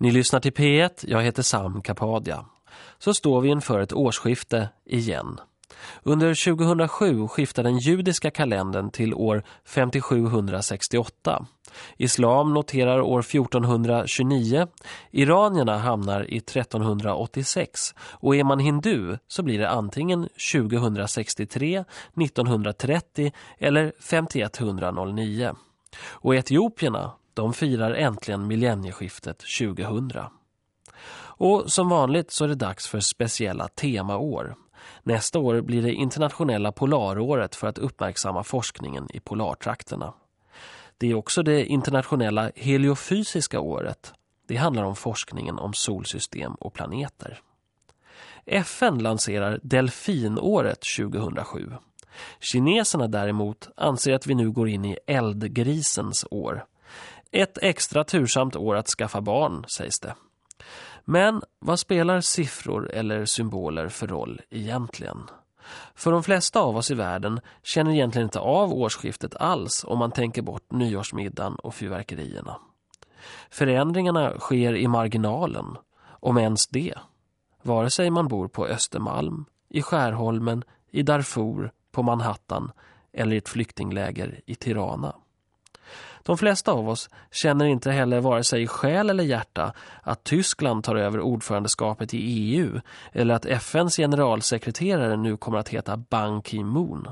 Ni lyssnar till P1, jag heter Sam Kapadia. Så står vi inför ett årsskifte igen. Under 2007 skiftade den judiska kalendern till år 5768. Islam noterar år 1429, iranierna hamnar i 1386 och är man hindu så blir det antingen 2063, 1930 eller 5109. Och etiopierna de firar äntligen millennieskiftet 2000. Och som vanligt så är det dags för speciella temaår. Nästa år blir det internationella polaråret för att uppmärksamma forskningen i polartrakterna. Det är också det internationella heliofysiska året. Det handlar om forskningen om solsystem och planeter. FN lanserar delfinåret 2007. Kineserna däremot anser att vi nu går in i eldgrisens år. Ett extra tursamt år att skaffa barn, sägs det. Men vad spelar siffror eller symboler för roll egentligen? För de flesta av oss i världen känner egentligen inte av årsskiftet alls om man tänker bort nyårsmiddagen och fyrverkerierna. Förändringarna sker i marginalen, om ens det. Vare sig man bor på Östermalm, i Skärholmen, i Darfur, på Manhattan eller i ett flyktingläger i Tirana. De flesta av oss känner inte heller vare sig själ eller hjärta att Tyskland tar över ordförandeskapet i EU eller att FNs generalsekreterare nu kommer att heta Ban Ki-moon.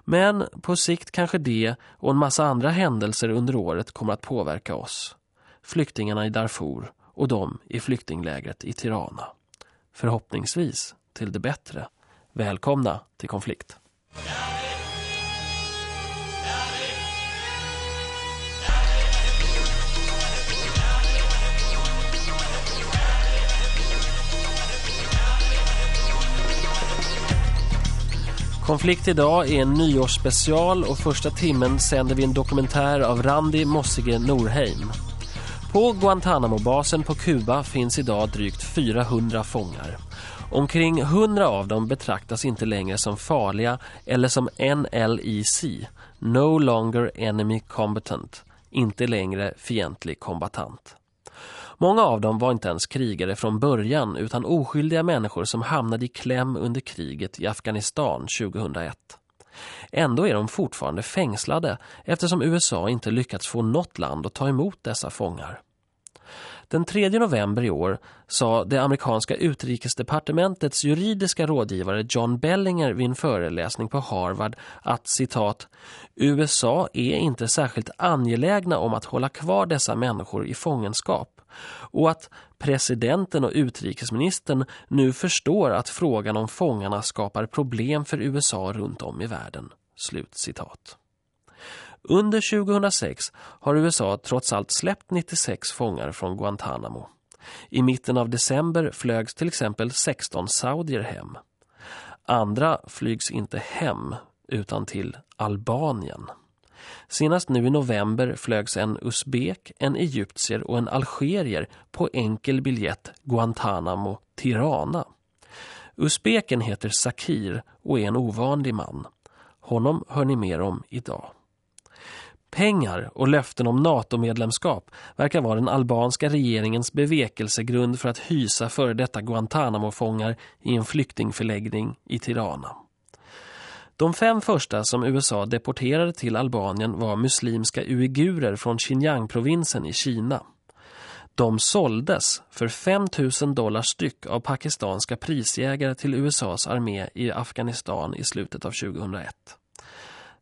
Men på sikt kanske det och en massa andra händelser under året kommer att påverka oss. Flyktingarna i Darfur och de i flyktinglägret i Tirana. Förhoppningsvis till det bättre. Välkomna till konflikt. Konflikt idag är en nyårsspecial och första timmen sänder vi en dokumentär av Randi Mossige Norheim. På Guantanamo-basen på Kuba finns idag drygt 400 fångar. Omkring 100 av dem betraktas inte längre som farliga eller som NLEC, No Longer Enemy Combatant, inte längre fientlig kombatant. Många av dem var inte ens krigare från början utan oskyldiga människor som hamnade i kläm under kriget i Afghanistan 2001. Ändå är de fortfarande fängslade eftersom USA inte lyckats få något land att ta emot dessa fångar. Den 3 november i år sa det amerikanska utrikesdepartementets juridiska rådgivare John Bellinger vid en föreläsning på Harvard att citat USA är inte särskilt angelägna om att hålla kvar dessa människor i fångenskap och att presidenten och utrikesministern nu förstår att frågan om fångarna skapar problem för USA runt om i världen. Slut citat. Under 2006 har USA trots allt släppt 96 fångar från Guantanamo. I mitten av december flögs till exempel 16 saudier hem. Andra flygs inte hem utan till Albanien. Senast nu i november flögs en usbek, en egyptier och en algerier på enkel biljett Guantanamo-Tirana. Usbeken heter Sakir och är en ovanlig man. Honom hör ni mer om idag. Pengar och löften om NATO-medlemskap verkar vara den albanska regeringens bevekelsegrund för att hysa före detta Guantanamo-fångar i en flyktingförläggning i Tirana. De fem första som USA deporterade till Albanien var muslimska uigurer från Xinjiang-provinsen i Kina. De såldes för 5 000 dollar styck av pakistanska prisjägare till USAs armé i Afghanistan i slutet av 2001.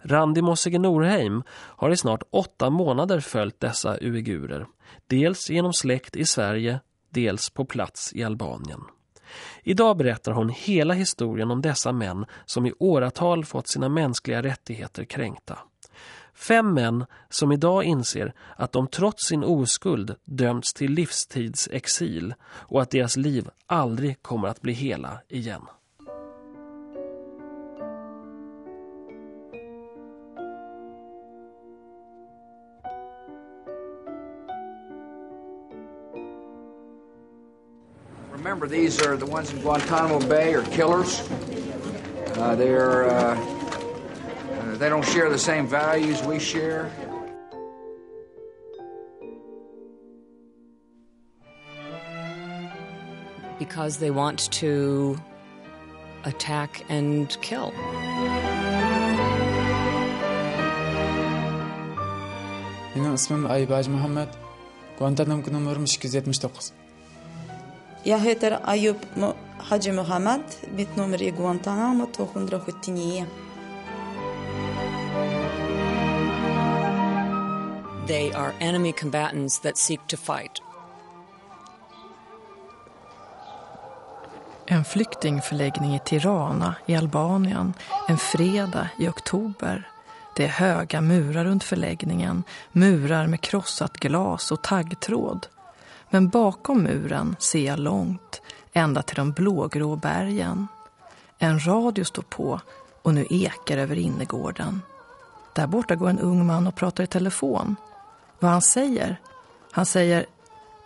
Randi Mossige Norheim har i snart åtta månader följt dessa uigurer, dels genom släkt i Sverige, dels på plats i Albanien. Idag berättar hon hela historien om dessa män som i åratal fått sina mänskliga rättigheter kränkta. Fem män som idag inser att de trots sin oskuld dömts till livstidsexil och att deras liv aldrig kommer att bli hela igen. Remember, these are the ones in Guantanamo Bay are killers. Uh, they're uh, uh, they don't share the same values we share. because they want to attack and kill. Benim ismim Aybaj Muhammed. Guantanamo numarum 279. Jag heter Ayub Haji Muhammad. Mitt nummer är Guantanamo 279. They are enemy combatants that seek to fight. En flyktingförläggning i Tirana i Albanien en fredag i oktober. Det är höga murar runt förläggningen, murar med krossat glas och taggtråd. Men bakom muren ser jag långt, ända till de blågrå bergen. En radio står på och nu ekar över innergården. Där borta går en ung man och pratar i telefon. Vad han säger? Han säger,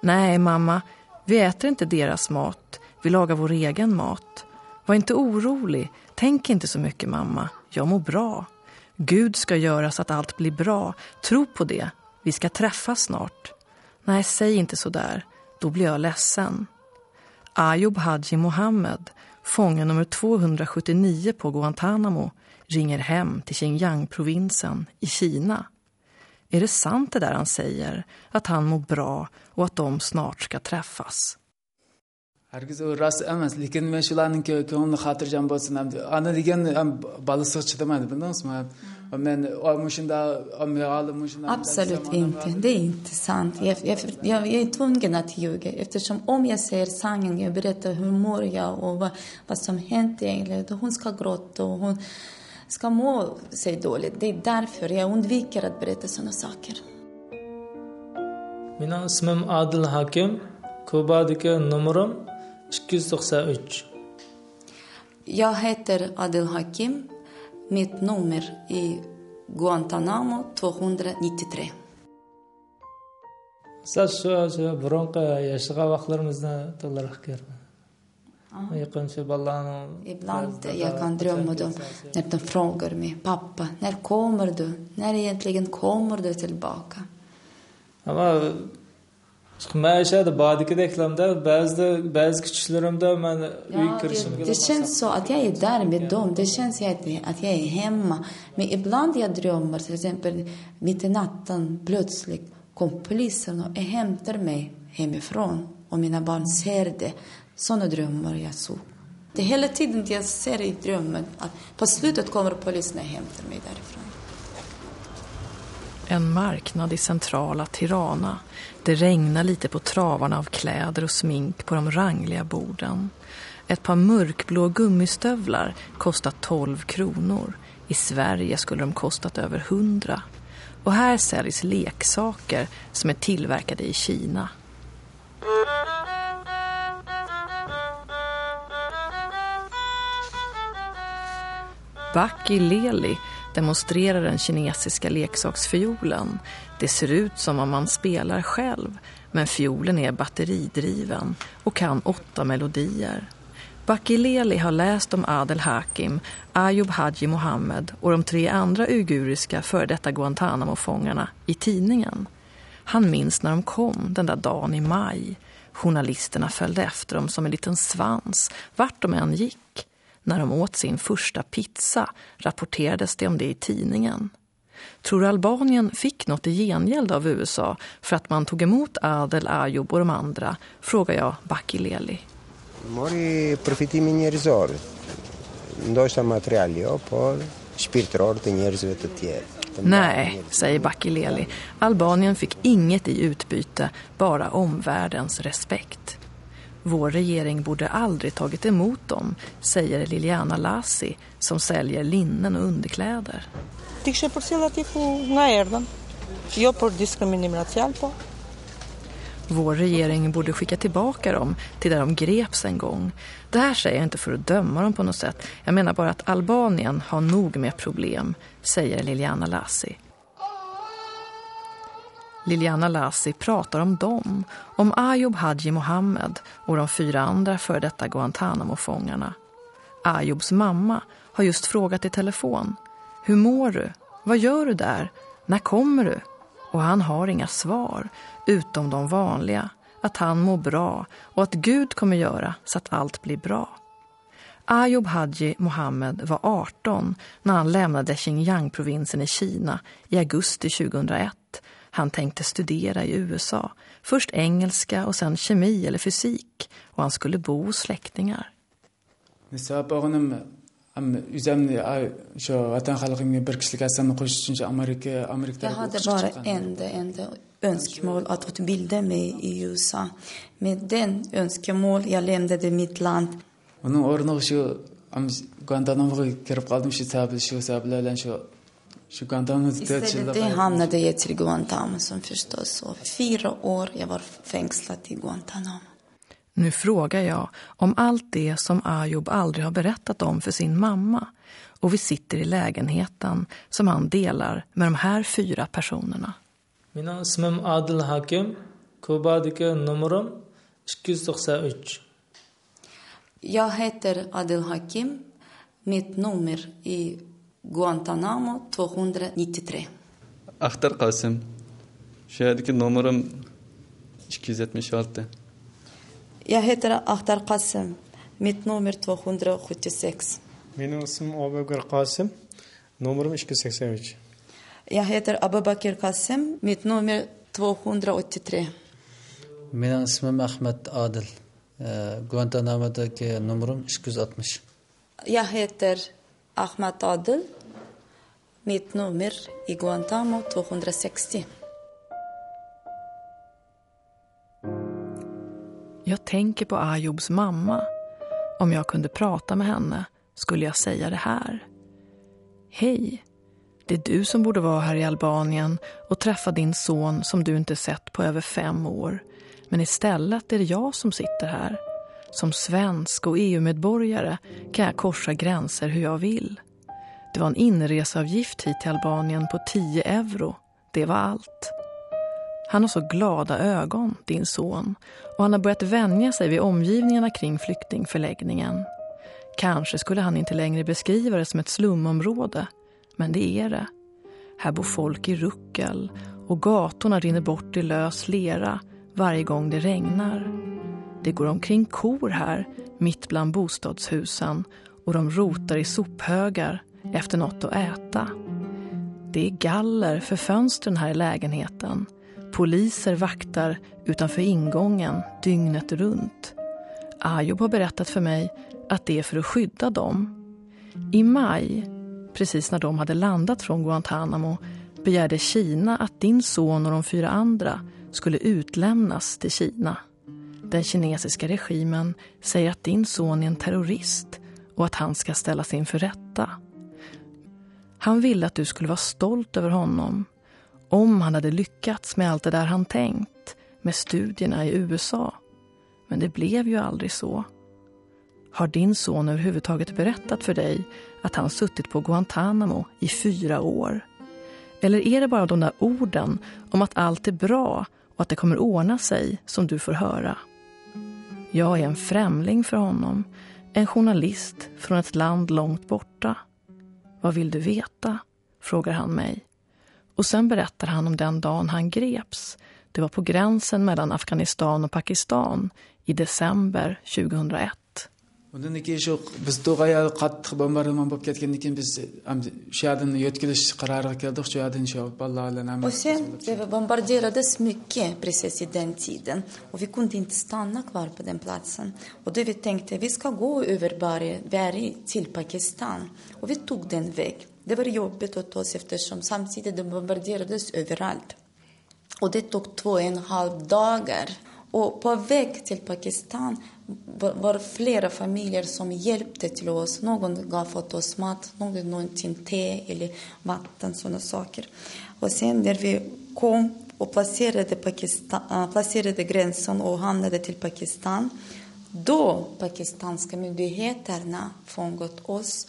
nej mamma, vi äter inte deras mat. Vi lagar vår egen mat. Var inte orolig. Tänk inte så mycket, mamma. Jag mår bra. Gud ska göra så att allt blir bra. Tro på det. Vi ska träffas snart. Nej, säg inte så där. Då blir jag ledsen. Ayub Haji Mohammed, fånge nummer 279 på Guantanamo, ringer hem till Xinjiang-provinsen i Kina. Är det sant det där han säger, att han mår bra och att de snart ska träffas? Hargiz u rost emas, lekin men shularning ko'ngli xotirjam bo'lsin. Ana degan balasiga chidamadi, bildingizmi? Men mushunda Absolut inte. Det är inte sant. Jag, jag, jag, jag är tvungen att ljuga eftersom om jag säger sanningen, jag berättar hur mår jag och vad, vad som hänt egentligen, då hon ska gråta och hon ska må sig dåligt. Det är därför jag undviker att berätta sådana saker. Mening ismim Adil Hakim. Kubadagi numarim 293. Jag heter Adil Hakim. Mitt nummer är Guantanamo 293. Sal shu shu burunqi yashagan vaqtlarimizda to'liq ko'raman. Yaqin shu bolalarni Ibland jag kan drömma då när de frågar mig, pappa, när kommer du? När egentligen kommer du tillbaka? Ama chiqmayishadi bodikideklamda ba'zida ba'zi kuchlarimda man uy Ja, kirishim det, känns så att jag är där med dem. Det känns att, att jag är hemma. Men ibland jag drömmer, till exempel mitt i natten, plötsligt kom polisen och hämtar mig hemifrån. Och mina barn ser det. Sådana drömmar jag så. Det är hela tiden jag ser i drömmen att på slutet kommer polisen och hämtar mig därifrån. En marknad i centrala Tirana. Det regnar lite på travarna av kläder och smink på de rangliga borden. Ett par mörkblå gummistövlar kostar 12 kronor. I Sverige skulle de kostat över 100. Och här säljs leksaker som är tillverkade i Kina. Baki Leli demonstrerar den kinesiska leksaksfiolen. Det ser ut som om man spelar själv, men fiolen är batteridriven och kan åtta melodier. Bakileli har läst om Adel Hakim, Ayub Haji Mohammed och de tre andra uiguriska före detta Guantanamo-fångarna i tidningen. Han minns när de kom den där dagen i maj. Journalisterna följde efter dem som en liten svans, vart de än gick. När de åt sin första pizza rapporterades det om det i tidningen. Tror Albanien fick något i gengäld av USA för att man tog emot Adel, Ayub och de andra, frågar jag Baki Leli. Mori përfitimi njerëzor, ndoshta material jo, por shpirtëror të njerëzve të tjerë. Nej, säger Baki Leli. Albanien fick inget i utbyte, bara omvärldens respekt. Vår regering borde aldrig tagit emot dem, säger Liliana Lassi som säljer linnen och underkläder. Ti kishe përcjell aty ku nga erdhëm. Jo për diskriminim racial, po Vår regering borde skicka tillbaka dem till där de greps en gång. Det här säger jag inte för att döma dem på något sätt. Jag menar bara att Albanien har nog med problem, säger Liliana Lassi. Liliana Lassi pratar om dem, om Ayub Haji Mohammed och de fyra andra för detta Guantanamo-fångarna. Ayubs mamma har just frågat i telefon. Hur mår du? Vad gör du där? När kommer du? Och han har inga svar, utom de vanliga. att han mår bra och att Gud kommer göra så att allt blir bra. Ayub Haji Mohammed var 18 när han lämnade Xinjiang-provinsen i Kina i augusti 2001. Han tänkte studera i USA. Först engelska och sen kemi eller fysik. Och han skulle bo hos släktingar. Jag hade bara enda, enda önskemål att utbilda mig i USA. Med den önskemål jag lämnade mitt land. Onun o'rnig'i shu Guantanamoga kirib qoldim shu sabl shu sablar bilan shu shu Guantanamo Istället hamnade jag till Guantanamo som förstås. Och fyra år jag var fängslad i Guantanamo. Nu frågar jag om allt det som Ayub aldrig har berättat om för sin mamma. Och vi sitter i lägenheten som han delar med de här fyra personerna. Mina ismim Adil Hakim. Kubadagi numrim 293. Jag heter Adil Hakim. Mitt nummer är Guantanamo 293. Akhtar Qasim. Şuradaki numaram 276. Jag heter Akhtar Qasim. Mitt nummer 276. Benim ismim Abubakar Qasim. Numarim 283. Jag heter Abubakar Qasim. Mitt nummer 283. Benim ismim Ahmet Adil. Guantanamo'daki numarim 260. Jag heter Ahmed Adil. Mitt nummer i Guantanamo 260. Jag tänker på Ayobs mamma. Om jag kunde prata med henne skulle jag säga det här. Hej, det är du som borde vara här i Albanien och träffa din son som du inte sett på över fem år. Men istället är det jag som sitter här. Som svensk och EU-medborgare kan jag korsa gränser hur jag vill. Det var en inreseavgift hit till Albanien på 10 euro. Det var allt. Han har så glada ögon, din son. Och han har börjat vänja sig vid omgivningarna kring flyktingförläggningen. Kanske skulle han inte längre beskriva det som ett slumområde. Men det är det. Här bor folk i ruckel och gatorna rinner bort i lös lera varje gång det regnar. Det går omkring kor här, mitt bland bostadshusen och de rotar i sophögar efter något att äta. Det är galler för fönstren här i lägenheten. Poliser vaktar utanför ingången dygnet runt. Ayub har berättat för mig att det är för att skydda dem. I maj, precis när de hade landat från Guantanamo, begärde Kina att din son och de fyra andra skulle utlämnas till Kina. Den kinesiska regimen säger att din son är en terrorist och att han ska ställas inför rätta. Han ville att du skulle vara stolt över honom om han hade lyckats med allt det där han tänkt med studierna i USA. Men det blev ju aldrig så. Har din son överhuvudtaget berättat för dig att han suttit på Guantanamo i fyra år? Eller är det bara de där orden om att allt är bra och att det kommer ordna sig som du får höra? Jag är en främling för honom, en journalist från ett land långt borta. Vad vill du veta? frågar han mig. Och sen berättar han om den dagen han greps. Det var på gränsen mellan Afghanistan och Pakistan i december 2001. Undan keyin shu biz to'g'aya qattiq bombardimon bo'lib ketgandan keyin biz shu yerdan yo'tkilish qaroriga keldik shu yerdan shu bolalar Och sen det bombarderades mycket precis i den tiden och vi kunde inte stanna kvar på den platsen. Och då vi tänkte vi ska gå över berg till Pakistan och vi tog den väg. Det var jobbigt åt oss eftersom samtidigt det bombarderades överallt. Och det tog två och en halv dagar. Och på väg till Pakistan var det flera familjer som hjälpte till oss. Någon gav åt oss mat, någon någonting te eller vatten, sådana saker. Och sen när vi kom och placerade, Pakistan, äh, placerade gränsen och hamnade till Pakistan, då pakistanska myndigheterna fångat oss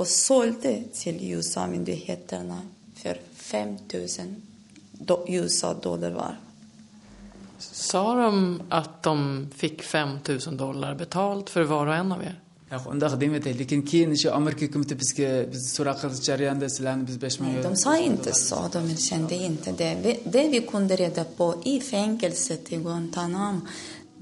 och sålde till USA-myndigheterna för 5 000 USA-dollar var. Sa de att de fick 5 000 dollar betalt för var och en av er? Nej, de sa inte så, de kände inte det. Det vi kunde reda på i fängelset i Guantanamo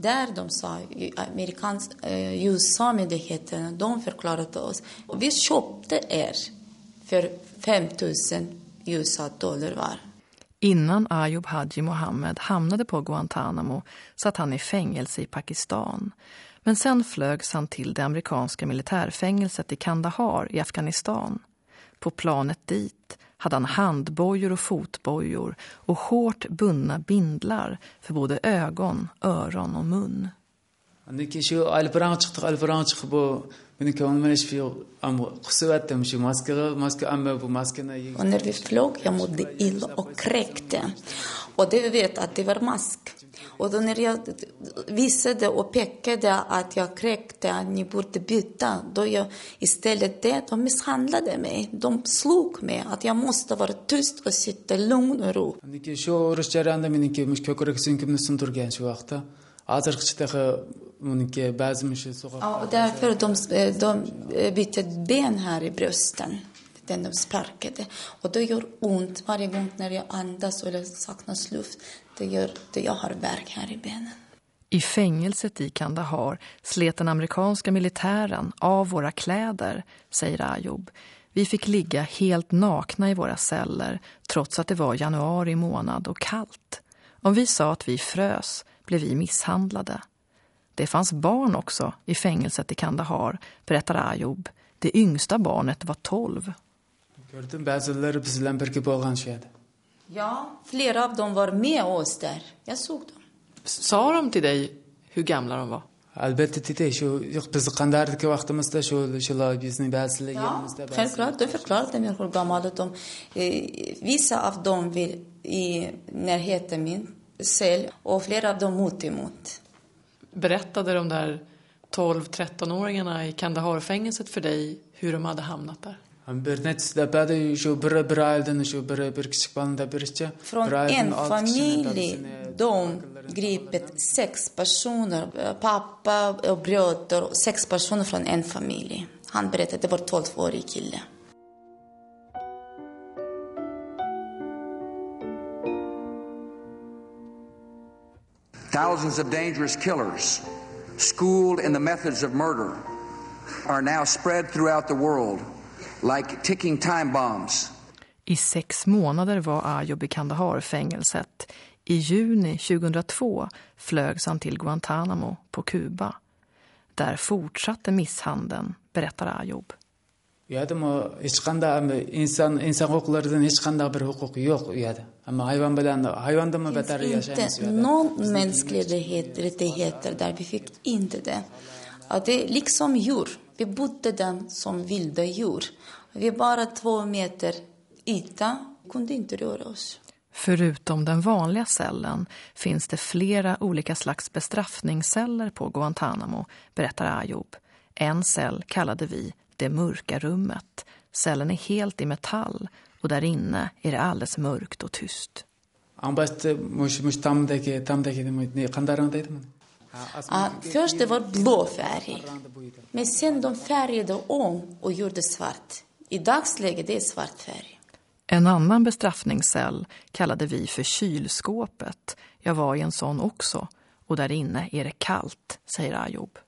där de sa, amerikans, eh, USA-myndigheterna, de förklarade oss, och vi köpte er för 5 000 USA-dollar var. Innan Ayub Haji Mohammed hamnade på Guantanamo satt han i fängelse i Pakistan. Men sen flögs han till det amerikanska militärfängelset i Kandahar i Afghanistan. På planet dit hade han handbojor och fotbojor och hårt bundna bindlar för både ögon, öron och mun. Och när vi flög, jag mådde illa och kräkte. Och det vi vet att det var mask. Och då när jag visade och pekade att jag kräkte, att ni borde byta, då jag istället det, de misshandlade mig. De slog mig, att jag måste vara tyst och sitta lugn och ro. shu urush jarayonida meniki ko'krak sindirgan shu vaqtda hozirgichdaqa och därför de, de bytte ben här i brösten. Den de sparkade. Och det gör ont varje gång när jag andas eller saknas luft. Det gör det jag har värk här i benen. I fängelset i Kandahar slet den amerikanska militären av våra kläder, säger Ayub. Vi fick ligga helt nakna i våra celler trots att det var januari månad och kallt. Om vi sa att vi frös blev vi misshandlade. Det fanns barn också i fängelset i Kandahar, berättar Ayub. Det yngsta barnet var 12. ko'rdim ba'zilari biz bilan birga bo'lgan shu yerda Ja, flera av dem var med oss där. Jag såg dem. Sa de till dig hur gamla de var? ba'zi- Självklart, de förklarade mig hur gamla de eh, Vissa av dem vill i närheten min cell och flera av dem mot emot. Berättade de där 12-13-åringarna i Kandahar-fängelset för dig hur de hade hamnat där? Bir nechta ba'zi shu biri bir oildan shu biri bir kichik bolada biricha Från bir oildan en olti kishini familj, dadasini- de gripit sex personer, pappa och bröder, sex personer från en familj. Han berättade, det var 12-årig kille. Thousands of dangerous killers, schooled in the methods of murder, are now spread throughout the world like ticking time bombs. I sex månader var Ayub i Kandahar-fängelset. I juni 2002 flögs han till Guantanamo på Kuba. Där fortsatte misshandeln, berättar Ayub. u yerda mo hech qanday ama inson inson huquqlaridan hech qanday bir huquq yo'q u yerda ammo hayvon bilan hayvondan Det battar finns yashaymiz inte yerda någon mänsklig rättighet, rättigheter där. Vi fick inte det. Ja, det är liksom djur. Vi bodde där som vilda djur. Vi är bara två meter yta, kunde inte röra oss. Förutom den vanliga cellen finns det flera olika slags bestraffningsceller på Guantanamo, berättar Ayub. En cell kallade vi det mörka rummet. Cellen är helt i metall och där inne är det alldeles mörkt och tyst. Mana Ja, först det var blå färg. Men sen de färgade om och gjorde svart. I dagsläget det är svart färg. En annan bestraffningscell kallade vi för kylskåpet. Jag var i en sån också. Och där inne är det kallt, säger Ayub.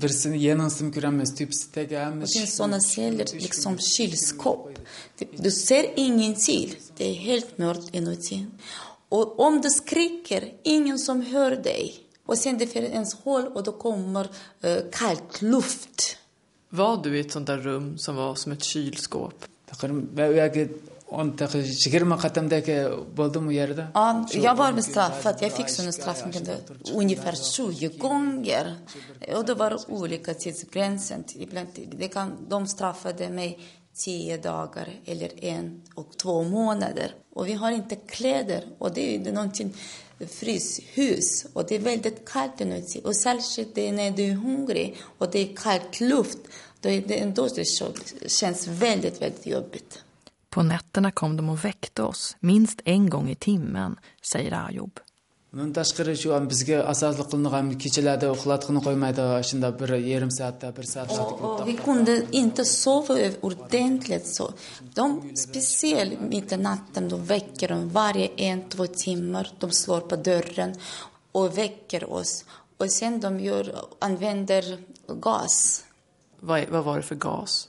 birisini ko'rolmaysiz tepasidagi hamma Det finns sådana celler, liksom kylskåp. Du ser ingenting. Det är helt mörkt inuti. Och om du skriker, ingen som hör dig. Och sen det finns en hål och då kommer uh, kallt luft. Var du i ett sånt där rum som var som ett kylskåp? Ja, jag var bestraffad. Jag fick sådana straff ungefär 20 gånger. Och det var olika tidsgränser. Ibland, det kan, de straffade mig tio dagar eller en och två månader. Och vi har inte kläder. Och det är någonting fryshus. Och det är väldigt kallt inuti. Och särskilt när du är hungrig och det är kallt luft. Då, är det, då det känns väldigt, väldigt jobbigt. På nätterna kom de och väckte oss minst en gång i timmen, säger Ayub undan tashqari shu bizga asosli qilingan kechalarda uxlatg'ini qo'ymaydi shunda bir yarim soatda bir soat Och vi kunde inte sova ordentligt. Så. De, speciellt mitt i natten, de väcker de varje en, två timmar. De slår på dörren och väcker oss. Och sen de gör, använder gas. Vad, vad var det för gas?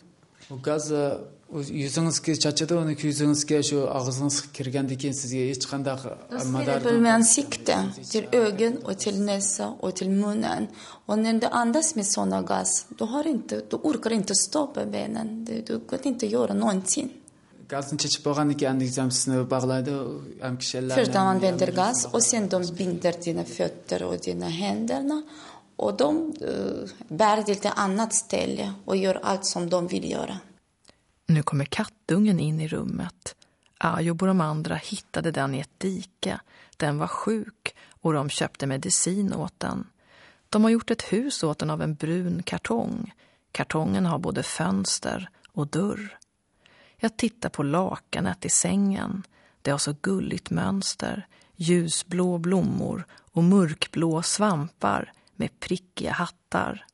gaz yuzingizga charchadi uni yuzingizga shu og'zingizga kirgandan keyin sizga hech qanday sveper med ansikte, till ögon och till näsa och till munnen. Och när du andas med såna gas, du, har inte, du orkar inte stoppa benen. Du, du kan inte göra någonting. gazni chechib bo'lgandan keyin andizam sizni bog'laydi ham kishilar Först de använder gas och sen de binder dina fötter och dina händerna. Och de uh, bär till ett annat ställe och gör allt som de vill göra. Nu kommer kattungen in i rummet. Ajob och de andra hittade den i ett dike. Den var sjuk och de köpte medicin åt den. De har gjort ett hus åt den av en brun kartong. Kartongen har både fönster och dörr. Jag tittar på lakanet i sängen. Det har så gulligt mönster. Ljusblå blommor och mörkblå svampar med prickiga hattar.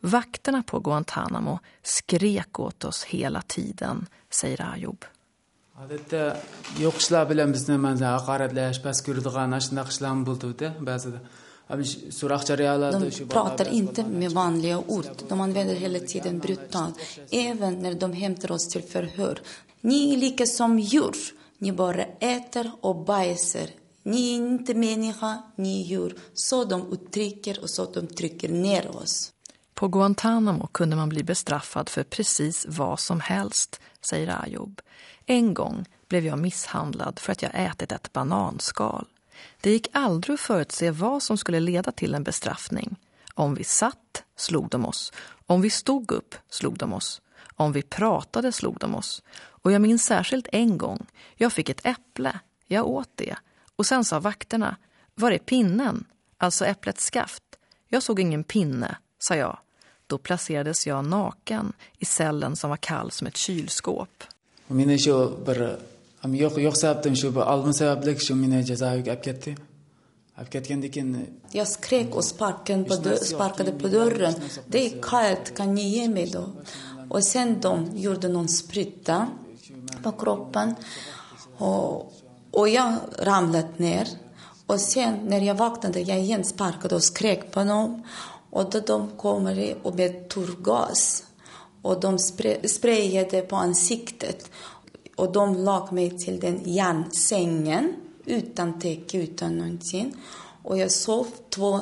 Vakterna på Guantanamo skrek åt oss hela tiden, säger bilan bizni mana past ko'radigan bo'ldi ba'zida jarayonlarida De pratar inte med vanliga ord. De använder hela tiden brutalt. Även när de hämtar oss till förhör. Ni är lika som djur. Ni bara äter och bajsar. Ni är inte människa, ni är djur. Så de uttrycker och så de trycker ner oss. På Guantanamo kunde man bli bestraffad för precis vad som helst, säger Ayub. En gång blev jag misshandlad för att jag ätit ett bananskal. Det gick aldrig att förutse vad som skulle leda till en bestraffning. Om vi satt, slog de oss. Om vi stod upp, slog de oss. Om vi pratade, slog de oss. Och jag minns särskilt en gång. Jag fick ett äpple. Jag åt det. Och sen sa vakterna, var är pinnen? Alltså äpplets skaft. Jag såg ingen pinne, sa jag. Då placerades jag naken i cellen som var kall som ett kylskåp. meni shu bir ham yo'q yo'q sababdan shu bir olma sabablik shu meni jazoga olib ketdi olib ketgandan keyin Jag skrek och sparkade på, dörr, sparkade på dörren. Det är kallt, kan ni ge mig då? Och sen de gjorde någon spruta på kroppen. Och, och jag ramlade ner. Och sen när jag vaknade, jag igen sparkade och skrek på dem. Och då de kommer och med turgas. Och de spray, sprayade på ansiktet. Och de lag mig till den järnsängen utan täcke, utan någonting. Och jag sov två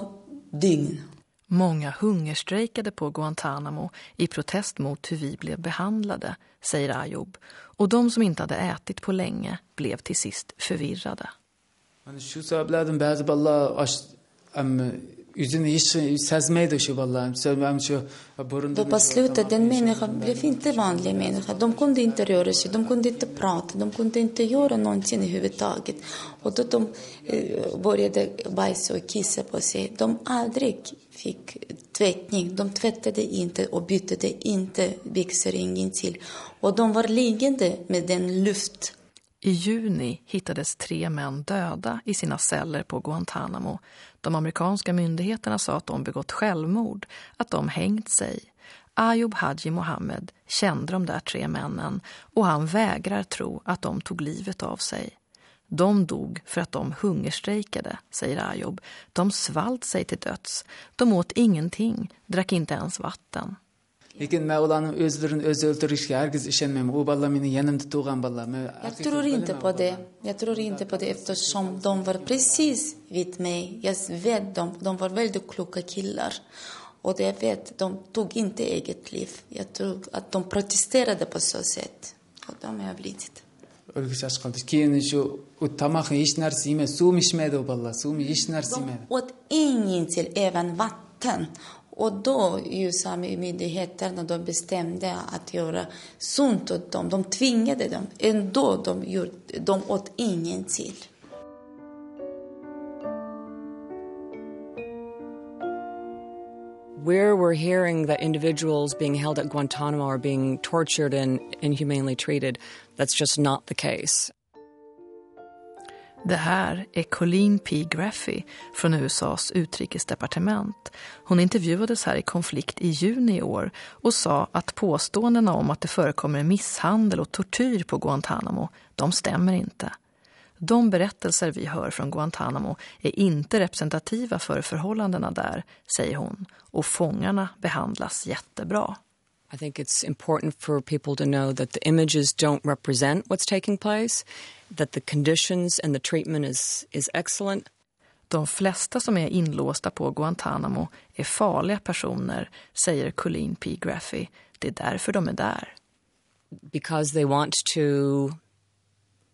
dygn. Många hungerstrejkade på Guantanamo i protest mot hur vi blev behandlade, säger Ayob. Och de som inte hade ätit på länge blev till sist förvirrade. Då på slutet, den människan blev inte vanlig människa. De kunde inte röra sig, de kunde inte prata, de kunde inte göra någonting överhuvudtaget. Och då de eh, började bajsa och kissa på sig, de aldrig fick tvättning. De tvättade inte och bytte inte byxor, ingenting. Och de var liggande med den luft I juni hittades tre män döda i sina celler på Guantanamo. De amerikanska myndigheterna sa att de begått självmord, att de hängt sig. Ayub Haji Mohammed kände de där tre männen och han vägrar tro att de tog livet av sig. De dog för att de hungerstrejkade, säger Ayub. De svalt sig till döds. De åt ingenting, drack inte ens vatten lekin man ularni o'zlarini o'zi o'ldirishiga hargiz ishonmayman u bolalar meni yonimda tug'an bolalar Men Jag tror inte på det. Jag tror inte på det eftersom de var precis vid mig. Jag vet dem. De var väldigt kloka killar. Och jag vet, de tog inte eget liv. Jag tror att de protesterade på så sätt. Och de har blivit. o'lgich qoldi keyin shu u tomoqni hech narsa yemaydi suvni ichmaydi u bolalar suvni hech narsa yemaydi Åt ingenting, även vatten. Och då USA myndigheterna de bestämde att göra sunt åt dem. De tvingade dem. Ändå de, gjorde, de åt ingenting. Where we're hearing that individuals being held at Guantanamo are being tortured and inhumanely treated, that's just not the case. Det här är Colleen P. Graffy från USAs utrikesdepartement. Hon intervjuades här i konflikt i juni i år och sa att påståendena om att det förekommer misshandel och tortyr på Guantanamo, de stämmer inte. De berättelser vi hör från Guantanamo är inte representativa för förhållandena där, säger hon. Och fångarna behandlas jättebra. I think it's important for people to know that the images don't represent what's taking place, that the conditions and the treatment is, is excellent. De flesta som är inlåsta på Guantanamo är farliga personer, säger Colleen P. Graffy. Det är därför de är där. Because they want to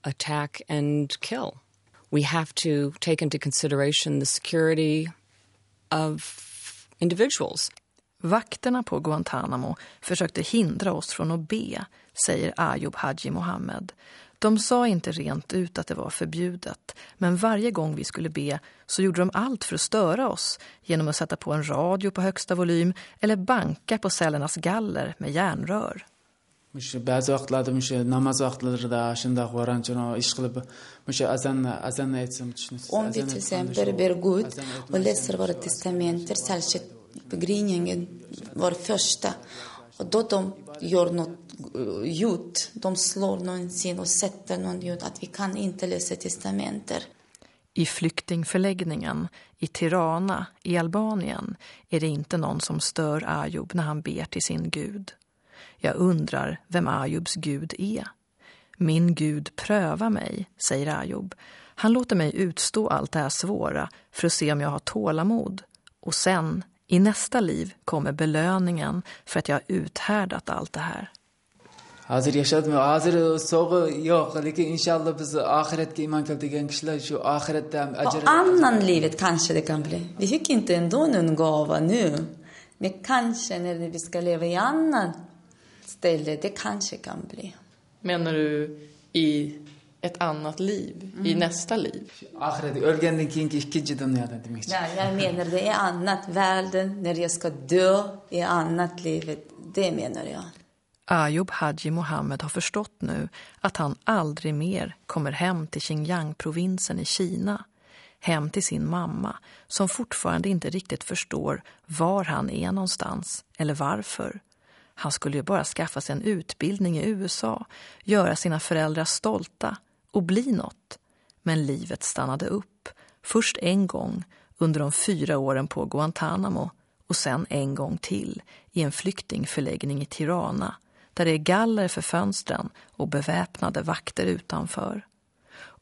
attack and kill. We have to take into consideration the security of individuals. Vakterna på Guantanamo försökte hindra oss från att be, säger Ayub Haji Mohammed. De sa inte rent ut att det var förbjudet, men varje gång vi skulle be så gjorde de allt för att störa oss genom att sätta på en radio på högsta volym eller banka på cellernas galler med järnrör. mush ba'zi vaqtlarda mush namoz vaqtlarida shundoq varanchino ish qilib mush azan azan aytsam tushunasiz Om vi till exempel ber Gud och läser våra testamenter, särskilt Gryningen var första, och då de gör något eh, ljud, de slår någonsin och sätter någon ljud, att vi kan inte läsa testamenter. I flyktingförläggningen i Tirana i Albanien är det inte någon som stör Ayub när han ber till sin gud. Jag undrar vem Ayubs gud är. Min gud prövar mig, säger Ayub. Han låter mig utstå allt det här svåra för att se om jag har tålamod. Och sen, i nästa liv, kommer belöningen för att jag har uthärdat allt det här. hozir yashadimi hozir so'g'i yo'q lekin inshaalloh biz oxiratga iymon keltirgan kishilar shu oxiratda ham På ajr annan livet kanske det kan bli. Vi fick inte ändå någon gåva nu. Men kanske när vi ska leva i annan ställe, det kanske kan bli. Menar du i ett annat liv, i nästa liv? jag menar det är annat världen, när jag ska dö i annat livet. Det menar jag. Ayub Haji Mohammed har förstått nu att han aldrig mer kommer hem till Xinjiang-provinsen i Kina. Hem till sin mamma som fortfarande inte riktigt förstår var han är någonstans eller varför. Han skulle ju bara skaffa sig en utbildning i USA, göra sina föräldrar stolta och bli något. Men livet stannade upp, först en gång under de fyra åren på Guantanamo och sen en gång till i en flyktingförläggning i Tirana där det är galler för fönstren och beväpnade vakter utanför.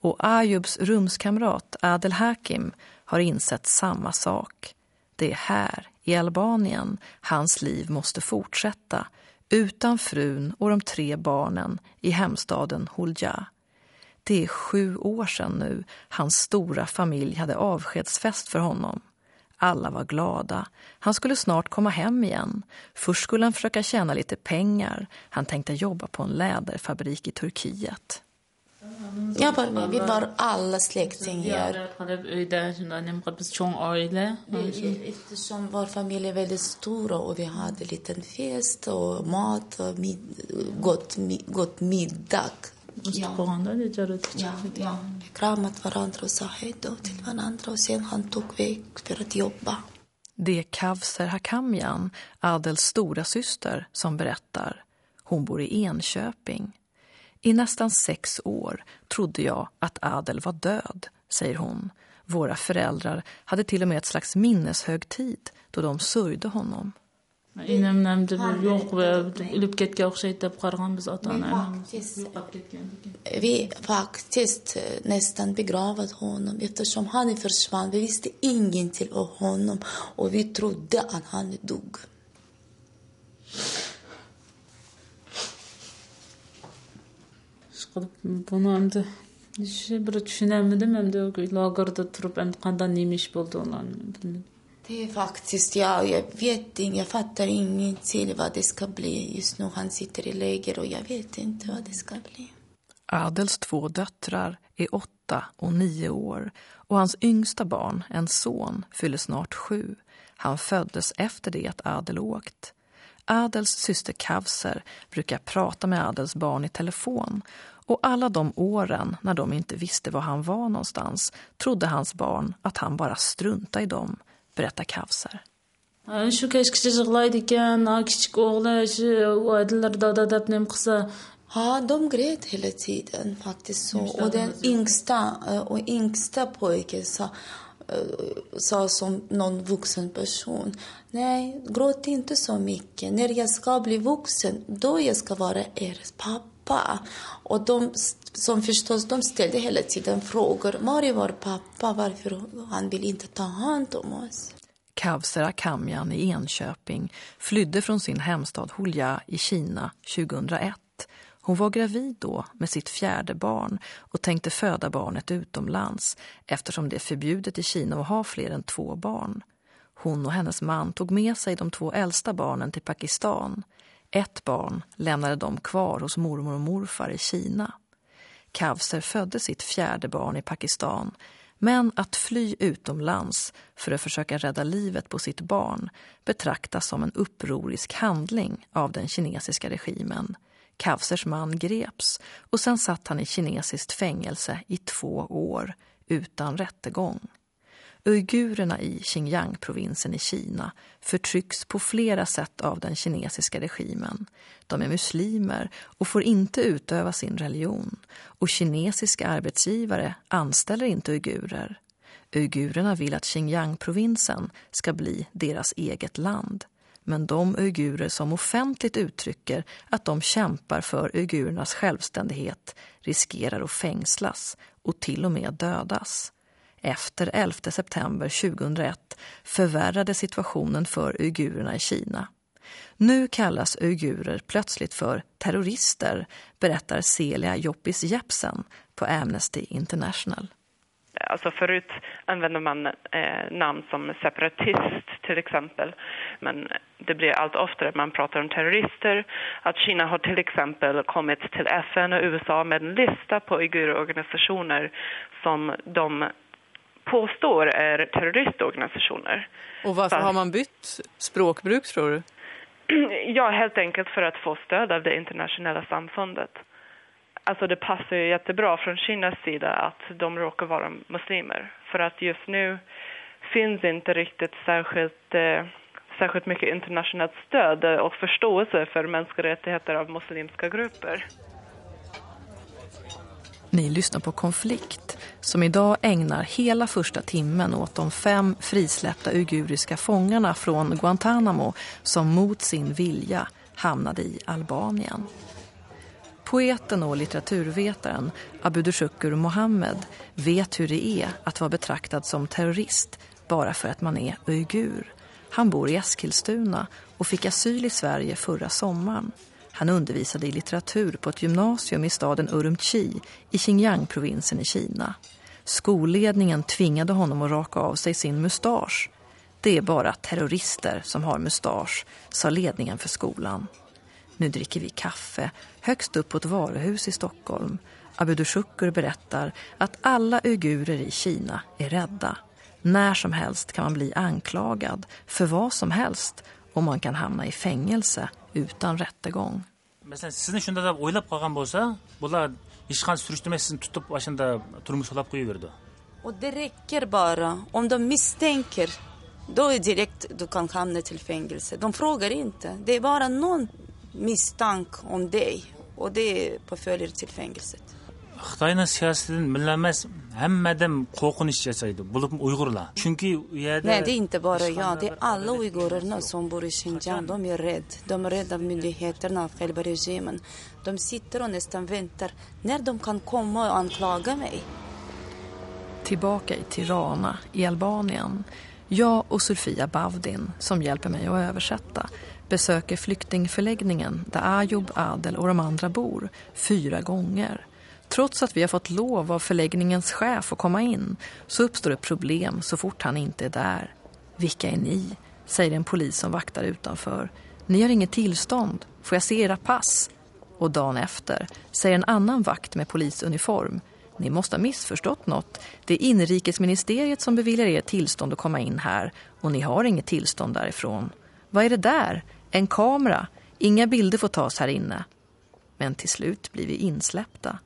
Och Ayubs rumskamrat Adel Hakim har insett samma sak. Det är här, i Albanien, hans liv måste fortsätta utan frun och de tre barnen i hemstaden Hulja. Det är sju år sedan nu hans stora familj hade avskedsfest för honom. Alla var glada. Han skulle snart komma hem igen. Först skulle han försöka tjäna lite pengar. Han tänkte jobba på en läderfabrik i Turkiet. Jag var med, vi var alla släktingar. Vi- Eftersom vår familj är väldigt stor och vi hade en liten fest och mat och mid, gott, gott middag. Ja. Ja, ja. Vi kramat varandra och sa hej då till varandra och sen han tog väg för att jobba. Det är Kavser Hakamian, Adels stora syster, som berättar. Hon bor i Enköping. I nästan sex år trodde jag att Adel var död, säger hon. Våra föräldrar hade till och med ett slags minneshögtid då de sörjde honom enam namdimi yo'q ilib ketgan o'xshaydi deb qaraganmiz ota Vi faktiskt eh, nästan begravat honom eftersom han försvann. Vi visste ingenting om honom och vi trodde att han dog. buni endi bir tushunarmidim endi lagerda turib endi qanday nima ish bo'ldi bilmadim det är faktiskt, ja, jag vet inte, jag fattar ingenting vad det ska bli. Just nu han sitter i läger och jag vet inte vad det ska bli. Adels två döttrar är åtta och nio år och hans yngsta barn, en son, fyller snart sju. Han föddes efter det att Adel åkt. Adels syster Kavser brukar prata med Adels barn i telefon Och alla de åren när de inte visste var han var någonstans trodde hans barn att han bara struntade i dem, berättar Kavser. shu kechgacha yig'laydi ekan kichik o'g'li adillar deb nem qilsa Ja, de grät hela tiden faktiskt så. Och den yngsta, eh, och yngsta pojken sa, eh, sa som någon vuxen person. Nej, gråt inte så mycket. När jag ska bli vuxen, då jag ska vara er pappa. Och de som förstås, de ställde hela tiden frågor. Var är vår pappa? Varför han vill inte ta hand om oss? Kavsera Kamjan i Enköping flydde från sin hemstad Hulja i Kina 2001. Hon var gravid då med sitt fjärde barn och tänkte föda barnet utomlands eftersom det är förbjudet i Kina att ha fler än två barn. Hon och hennes man tog med sig de två äldsta barnen till Pakistan. Ett barn lämnade de kvar hos mormor och morfar i Kina. Kavser födde sitt fjärde barn i Pakistan men att fly utomlands för att försöka rädda livet på sitt barn betraktas som en upprorisk handling av den kinesiska regimen. Kavsers man greps och sen satt han i kinesiskt fängelse i två år utan rättegång. Uigurerna i Xinjiang-provinsen i Kina förtrycks på flera sätt av den kinesiska regimen. De är muslimer och får inte utöva sin religion. Och kinesiska arbetsgivare anställer inte uigurer. Uigurerna vill att Xinjiang-provinsen ska bli deras eget land. Men de uigurer som offentligt uttrycker att de kämpar för uigurernas självständighet riskerar att fängslas och till och med dödas. Efter 11 september 2001 förvärrade situationen för uigurerna i Kina. Nu kallas uigurer plötsligt för terrorister, berättar Celia Joppis Jepsen på Amnesty International. Alltså förut använde man eh, namn som separatist till exempel. Men det blir allt oftare att man pratar om terrorister. Att Kina har till exempel kommit till FN och USA med en lista på uigurorganisationer som de påstår är terroristorganisationer. Och varför Fast... har man bytt språkbruk tror du? Ja, helt enkelt för att få stöd av det internationella samfundet. Alltså det passar ju jättebra från Kinas sida att de råkar vara muslimer. För att just nu finns inte riktigt särskilt, eh, särskilt mycket internationellt stöd och förståelse för mänskliga rättigheter av muslimska grupper. Ni lyssnar på Konflikt som idag ägnar hela första timmen åt de fem frisläppta uiguriska fångarna från Guantanamo som mot sin vilja hamnade i Albanien. Poeten och litteraturvetaren Abudushukur Mohammed vet hur det är att vara betraktad som terrorist bara för att man är uigur. Han bor i Eskilstuna och fick asyl i Sverige förra sommaren. Han undervisade i litteratur på ett gymnasium i staden Urumqi i Xinjiang-provinsen i Kina. Skolledningen tvingade honom att raka av sig sin mustasch. Det är bara terrorister som har mustasch, sa ledningen för skolan. Nu dricker vi kaffe högst upp på ett varuhus i Stockholm. Abudushukur berättar att alla uigurer i Kina är rädda. När som helst kan man bli anklagad för vad som helst och man kan hamna i fängelse utan rättegång. Mesela sizin shunda deb o'ylab qolgan bo'lsa, bular hech qanday surishtirmay sizni tutib o'shanda turmush ulab qo'yaverdi. Och det räcker bara om de misstänker då är direkt du kan hamna till fängelse. De frågar inte. Det är bara någon misstanke om dig och det påföljer till fängelset. Xitoyni siyosatidan milla emas hamma odam qo'rqinch yashaydi bo'lib uyg'urlar? Chunki u yerda nej det är inte bara jag det är alla uigurerna som bor i Xinjiang de är rädda de är rädda av myndigheterna av själva regimen de sitter och nästan väntar när de kan komma och anklaga mig tillbaka i Tirana i Albanien. Jag och Sofia Bavdin som hjälper mig att översätta besöker flyktingförläggningen där Ayub, Adel och de andra bor fyra gånger Trots att vi har fått lov av förläggningens chef att komma in så uppstår ett problem så fort han inte är där. Vilka är ni? säger en polis som vaktar utanför. Ni har inget tillstånd. Får jag se era pass? Och dagen efter säger en annan vakt med polisuniform. Ni måste ha missförstått något. Det är inrikesministeriet som beviljar er tillstånd att komma in här och ni har inget tillstånd därifrån. Vad är det där? En kamera. Inga bilder får tas här inne. Men till slut blir vi insläppta.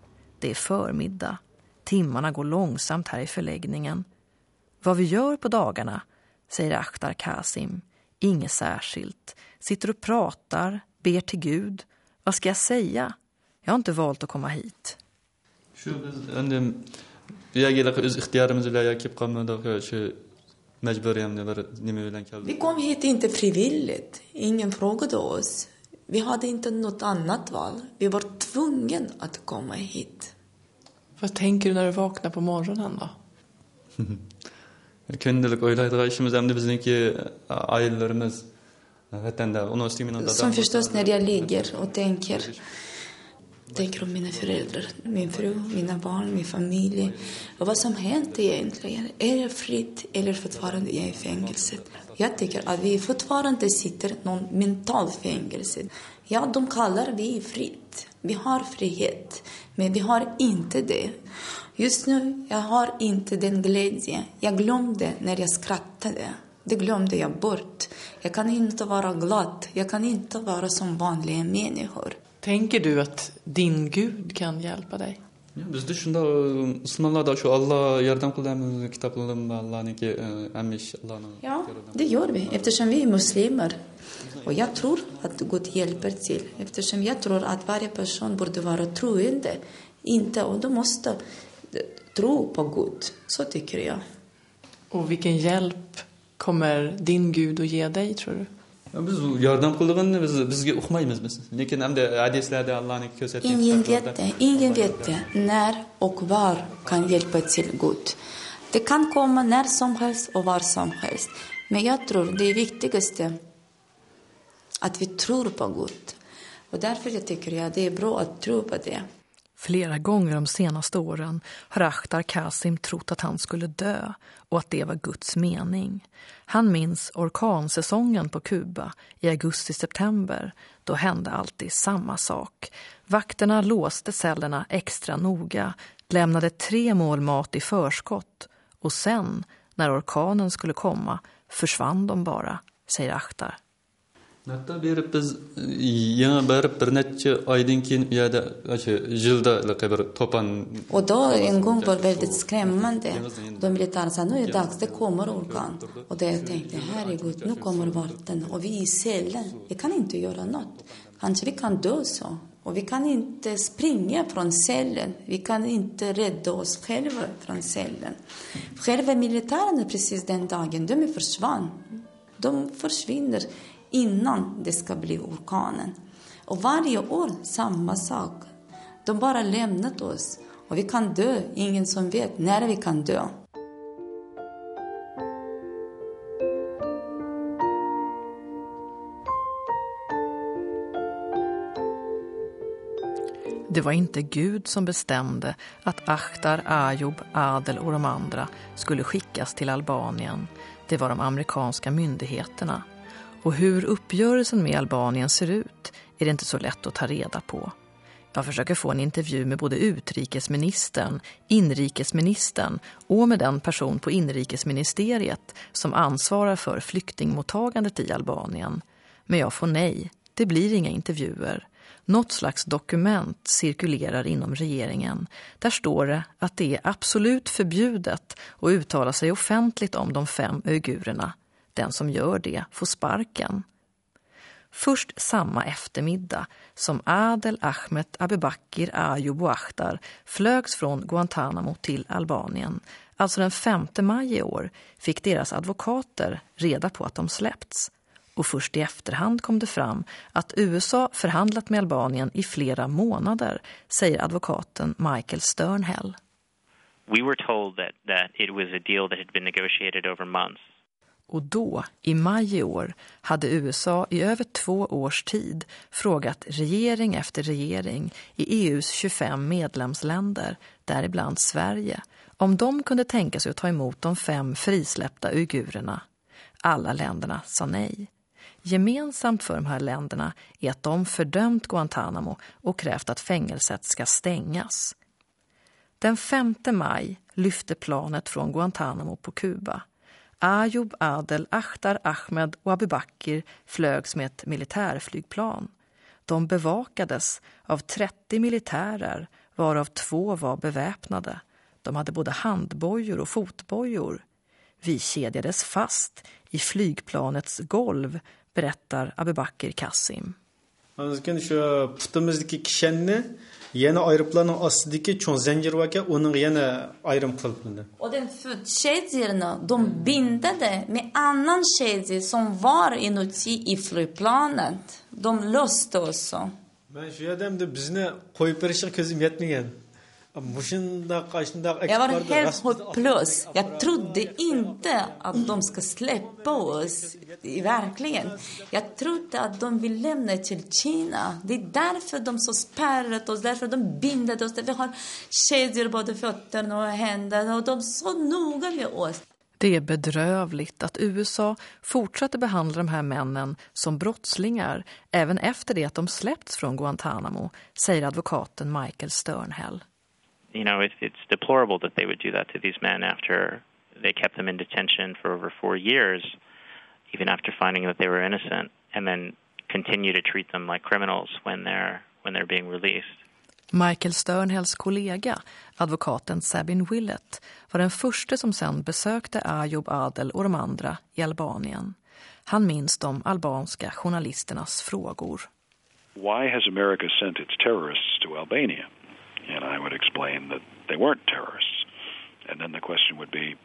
Det är förmiddag. Timmarna går långsamt här i förläggningen. Vad vi gör på dagarna, säger Akhtar Kasim. Inget särskilt. Sitter och pratar, ber till Gud. Vad ska jag säga? Jag har inte valt att komma hit. Vi kom hit inte frivilligt. Ingen frågade oss. Vi hade inte något annat val. Vi var tvungna att komma hit. Vad tänker du när du vaknar på morgonen då? Som förstås när jag ligger och tänker tänker om mina föräldrar, min fru, mina barn, min familj. Och vad som hänt egentligen. Är jag fritt eller fortfarande är jag i fängelset? Jag tycker att vi fortfarande sitter någon mental fängelse. Ja, de kallar vi fritt. Vi har frihet. Men vi har inte det. Just nu, jag har inte den glädje. Jag glömde när jag skrattade. Det glömde jag bort. Jag kan inte vara glad. Jag kan inte vara som vanliga människor. Tänker du att din Gud kan hjälpa dig? Bizde shunda Müslümanlar şu Allah yardım kıldı kitaplarında Allah'ın ki e, emiş Allah'ın. Ja, det gör vi eftersom vi är muslimer. Och jag tror att Gud hjälper till eftersom jag tror att varje person borde vara troende, inte och de måste eh, tro på Gud. Så tycker jag. Och vilken hjälp kommer din Gud att ge dig tror du? Biz yordam qildig'ini biz bizga uqmaymiz biz lekin hamda hadislarda allohni ko'rsatgan Ingen vet det. Ingen vet det. När och var kan hjälpa till Gud. Det kan komma när som helst och var som helst. Men jag tror det viktigaste att vi tror på Gud. Och därför jag tycker jag det är bra att tro på det. Flera gånger de senaste åren har Akhtar Kasim trott att han skulle dö och att det var Guds mening. Han minns orkansäsongen på Kuba i augusti-september. Då hände alltid samma sak. Vakterna låste cellerna extra noga, lämnade tre mål mat i förskott och sen, när orkanen skulle komma, försvann de bara, säger Akhtar. Hatta berib biz yana borib bir necha oydan keyin u yerda o'sha yilda bir to'pon Och då en gång var det väldigt skrämmande. Då militären sa nu är det dags, det kommer orkan. Och då jag tänkte, herregud, nu kommer vatten och vi är i cellen. Vi kan inte göra något. Kanske vi kan dö så. Och vi kan inte springa från cellen. Vi kan inte rädda oss själva från cellen. Själva militärerna precis den dagen, de är försvann. De försvinner innan det ska bli orkanen. Och varje år samma sak. De bara lämnat oss. Och vi kan dö, ingen som vet när vi kan dö. Det var inte Gud som bestämde att Akhtar, Ayub, Adel och de andra skulle skickas till Albanien. Det var de amerikanska myndigheterna. Och hur uppgörelsen med Albanien ser ut är det inte så lätt att ta reda på. Jag försöker få en intervju med både utrikesministern, inrikesministern och med den person på inrikesministeriet som ansvarar för flyktingmottagandet i Albanien. Men jag får nej, det blir inga intervjuer. Något slags dokument cirkulerar inom regeringen. Där står det att det är absolut förbjudet att uttala sig offentligt om de fem uigurerna. Den som gör det får sparken. Först samma eftermiddag som Adel Ahmed Abubakir Ayub Akhtar flögs från Guantanamo till Albanien, alltså den 5 maj i år, fick deras advokater reda på att de släppts. Och först i efterhand kom det fram att USA förhandlat med Albanien i flera månader, säger advokaten Michael Sternhell. We were told that, that it was a deal that had been negotiated over months. Och då, i maj i år, hade USA i över två års tid frågat regering efter regering i EUs 25 medlemsländer, däribland Sverige, om de kunde tänka sig att ta emot de fem frisläppta uigurerna. Alla länderna sa nej. Gemensamt för de här länderna är att de fördömt Guantanamo och krävt att fängelset ska stängas. Den 5 maj lyfte planet från Guantanamo på Kuba. Ayub Adel, Akhtar Ahmed och Abubakir flögs med ett militärflygplan. De bevakades av 30 militärer varav två var beväpnade. De hade både handbojor och fotbojor. Vi kedjades fast i flygplanets golv, berättar Abubakir Kassim. Lekin shu putimizdagi kishanni yana aeroplanning ostidagi cho'ng zanjir bor ekan, uni yana ayrim qilibdi. Och den kedjorna, de bindade med annan kedja som var inuti i flygplanet. De löste också. Men shu yerda endi bizni qo'yib berishga ko'zim yetmagan. Jag var helt hopplös. Jag trodde inte att de ska släppa oss i verkligen. Jag trodde att de vill lämna till Kina. Det är därför de så spärrat oss, därför de binder oss. Vi har kedjor både fötterna och händerna och de är så noga med oss. Det är bedrövligt att USA fortsatte behandla de här männen som brottslingar även efter det att de släppts från Guantanamo, säger advokaten Michael Sternhell. You know, it, it's deplorable that they would do that to these men after they kept them in detention for over four years, even after finding that they were innocent, and then continue to treat them like criminals when they're when they're being released. Michael Sternhells kollega, advokaten Sabin Willett, var den första som sen besökte Ayoub Adel och de andra i Albanien. Han minns de albanska journalisternas frågor. Why has America sent its terrorists to Albania? And I would explain that they weren't terrorists. And then the question would be,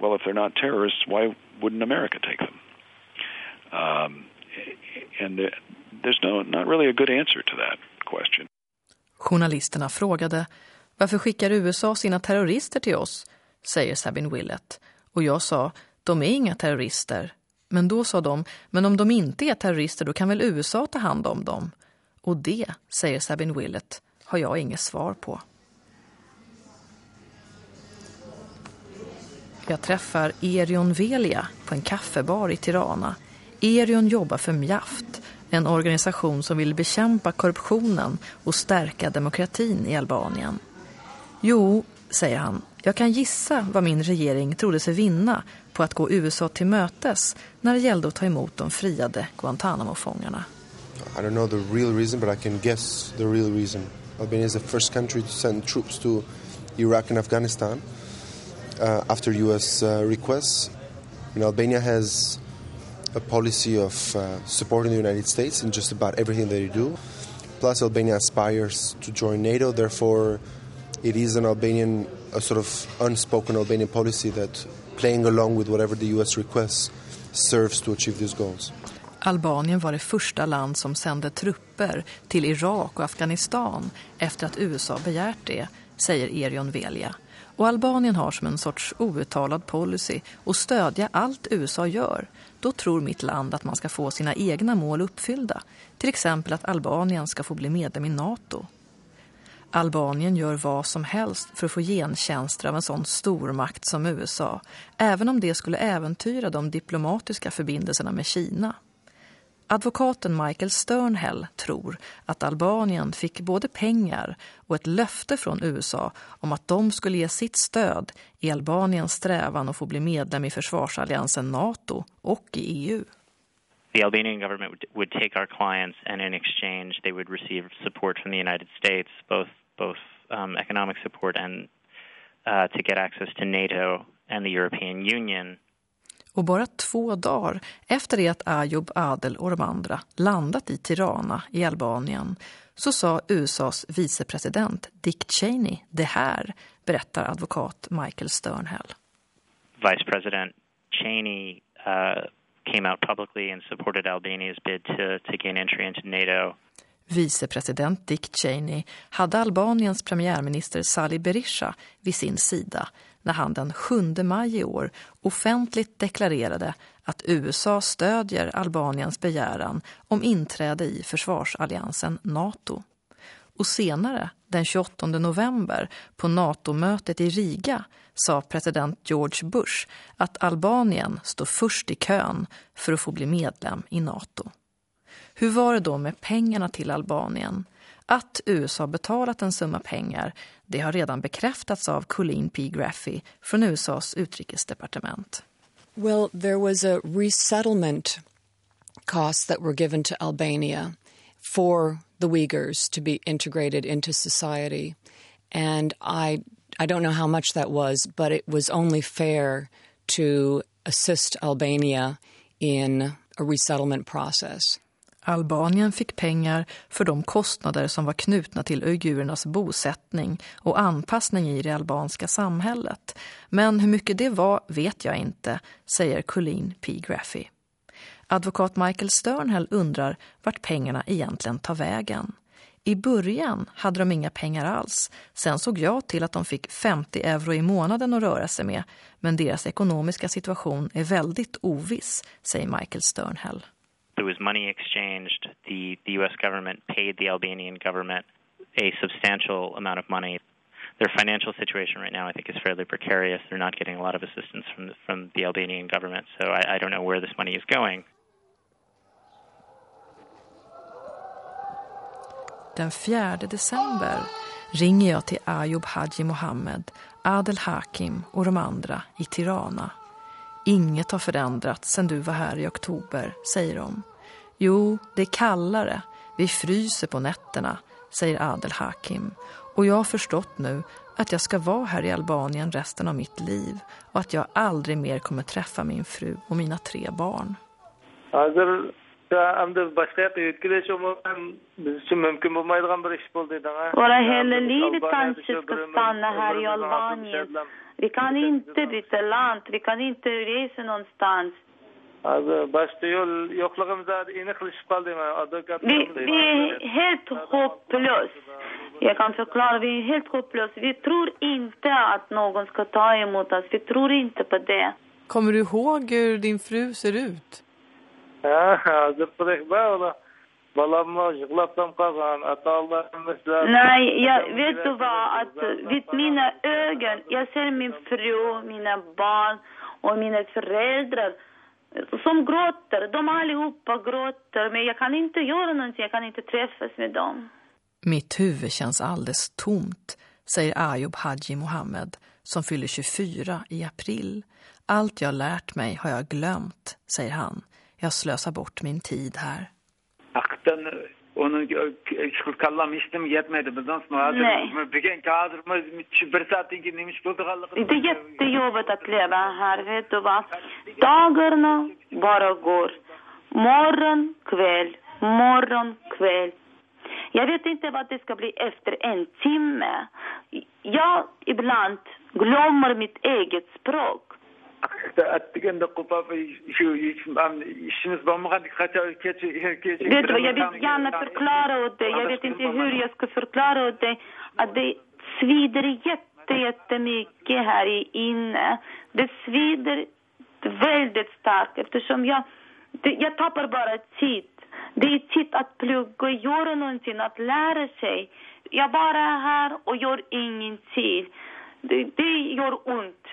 well, if they're not terrorists, why wouldn't America take them? Um, and there's no, not really a good answer to that question. Journalisterna frågade, varför skickar USA sina terrorister till oss? Säger Sabin Willett. Och jag sa, de är inga terrorister. Men då sa de, men om de inte är terrorister då kan väl USA ta hand om dem? Och det, säger Sabin Willett, har jag inget svar på. Jag träffar Erion Velia på en kaffebar i Tirana. Erion jobbar för Mjaft, en organisation som vill bekämpa korruptionen och stärka demokratin i Albanien. Jo, säger han, jag kan gissa vad min regering trodde sig vinna på att gå USA till mötes när det gällde att ta emot de friade Guantanamo-fångarna. I don't know the real reason, but I can guess the real reason. Albania is the first country to send troops to Iraq and Afghanistan uh, after U.S. Uh, requests. And Albania has a policy of uh, supporting the United States in just about everything that they do. Plus, Albania aspires to join NATO. Therefore, it is an Albanian, a sort of unspoken Albanian policy that playing along with whatever the U.S. requests serves to achieve these goals. Albanien var det första land som sände trupper till Irak och Afghanistan efter att USA begärt det, säger Erion Velia. Och Albanien har som en sorts outtalad policy att stödja allt USA gör. Då tror mitt land att man ska få sina egna mål uppfyllda. Till exempel att Albanien ska få bli medlem i NATO. Albanien gör vad som helst för att få gentjänster av en sån stormakt som USA, även om det skulle äventyra de diplomatiska förbindelserna med Kina. Advokaten Michael Sternhell tror att Albanien fick både pengar och ett löfte från USA om att de skulle ge sitt stöd i Albaniens strävan att få bli medlem i försvarsalliansen NATO och i EU. The Albanian government would, would take our clients and in exchange they would receive support from the United States, both both um, economic support and uh, to get access to NATO and the European Union och bara två dagar efter det att Ayoub Adel och de andra landat i Tirana i Albanien så sa USAs vicepresident Dick Cheney det här, berättar advokat Michael Sternhell. Vice President Cheney uh, came out publicly and supported Albania's bid to, to gain entry into NATO. Vicepresident Dick Cheney hade Albaniens premiärminister Sali Berisha vid sin sida när han den 7 maj i år offentligt deklarerade att USA stödjer Albaniens begäran om inträde i försvarsalliansen NATO. Och senare, den 28 november, på NATO-mötet i Riga sa president George Bush att Albanien står först i kön för att få bli medlem i NATO. Hur var det då med pengarna till Albanien? Att USA betalat en summa pengar, det har redan bekräftats av Colleen P. Graffy från USAs utrikesdepartement. Well, there was a resettlement cost that were given to Albania for the Uyghurs to be integrated into society. And I, I don't know how much that was, but it was only fair to assist Albania in a resettlement process. Albanien fick pengar för de kostnader som var knutna till uigurernas bosättning och anpassning i det albanska samhället. Men hur mycket det var vet jag inte, säger Colleen P. Graffy. Advokat Michael Sternhell undrar vart pengarna egentligen tar vägen. I början hade de inga pengar alls. Sen såg jag till att de fick 50 euro i månaden att röra sig med. Men deras ekonomiska situation är väldigt oviss, säger Michael Sternhell. There was money exchanged. The, the U.S. government paid the Albanian government a substantial amount of money. Their financial situation right now, I think, is fairly precarious. They're not getting a lot of assistance from the, from the Albanian government, so I, I don't know where this money is going. Den 4 december ringer jag till Ayub Haji Mohammed, Adel Hakim och de andra i Tirana. Inget har förändrats sedan du var här i oktober, säger de. Jo, det är kallare. Vi fryser på nätterna, säger Adel Hakim. Och jag har förstått nu att jag ska vara här i Albanien resten av mitt liv och att jag aldrig mer kommer träffa min fru och mina tre barn. Våra hela livet kanske ska stanna här i Albanien. Vi kan inte byta land, vi kan inte resa någonstans. Vi, vi är helt hopplösa. Jag kan förklara, vi är helt hopplösa. Vi tror inte att någon ska ta emot oss. Vi tror inte på det. Kommer du ihåg hur din fru ser ut? Nej, jag, vet du vad? Att vid mina ögon, jag ser min fru, mina barn och mina föräldrar som gråter. De allihopa gråter, men jag kan inte göra någonting. Jag kan inte träffas med dem. Mitt huvud känns alldeles tomt, säger Ayub Haji Mohammed som fyller 24 i april. Allt jag lärt mig har jag glömt, säger han. Jag slösar bort min tid här. Aktan onun kallam istim yetmedi bizden sonra Nej. bugün hazır bir saatten ki neymiş buldu Det är jättejobbigt att leva här, vet du vad? Dagarna bara går. Morgon, kväll, morgon, kväll. Jag vet inte vad det ska bli efter en timme. Jag ibland glömmer mitt eget språk. Attigende kupa şu işiniz olmadan kaça Vet du vad, jag vill gärna förklara åt dig. Jag vet inte hur jag ska förklara åt dig att det svider jätte, jättemycket här inne. Det svider väldigt starkt eftersom jag, det, jag tappar bara tid. Det är tid att plugga göra någonting, att lära sig. Jag bara är här och gör ingenting. Det, det gör ont.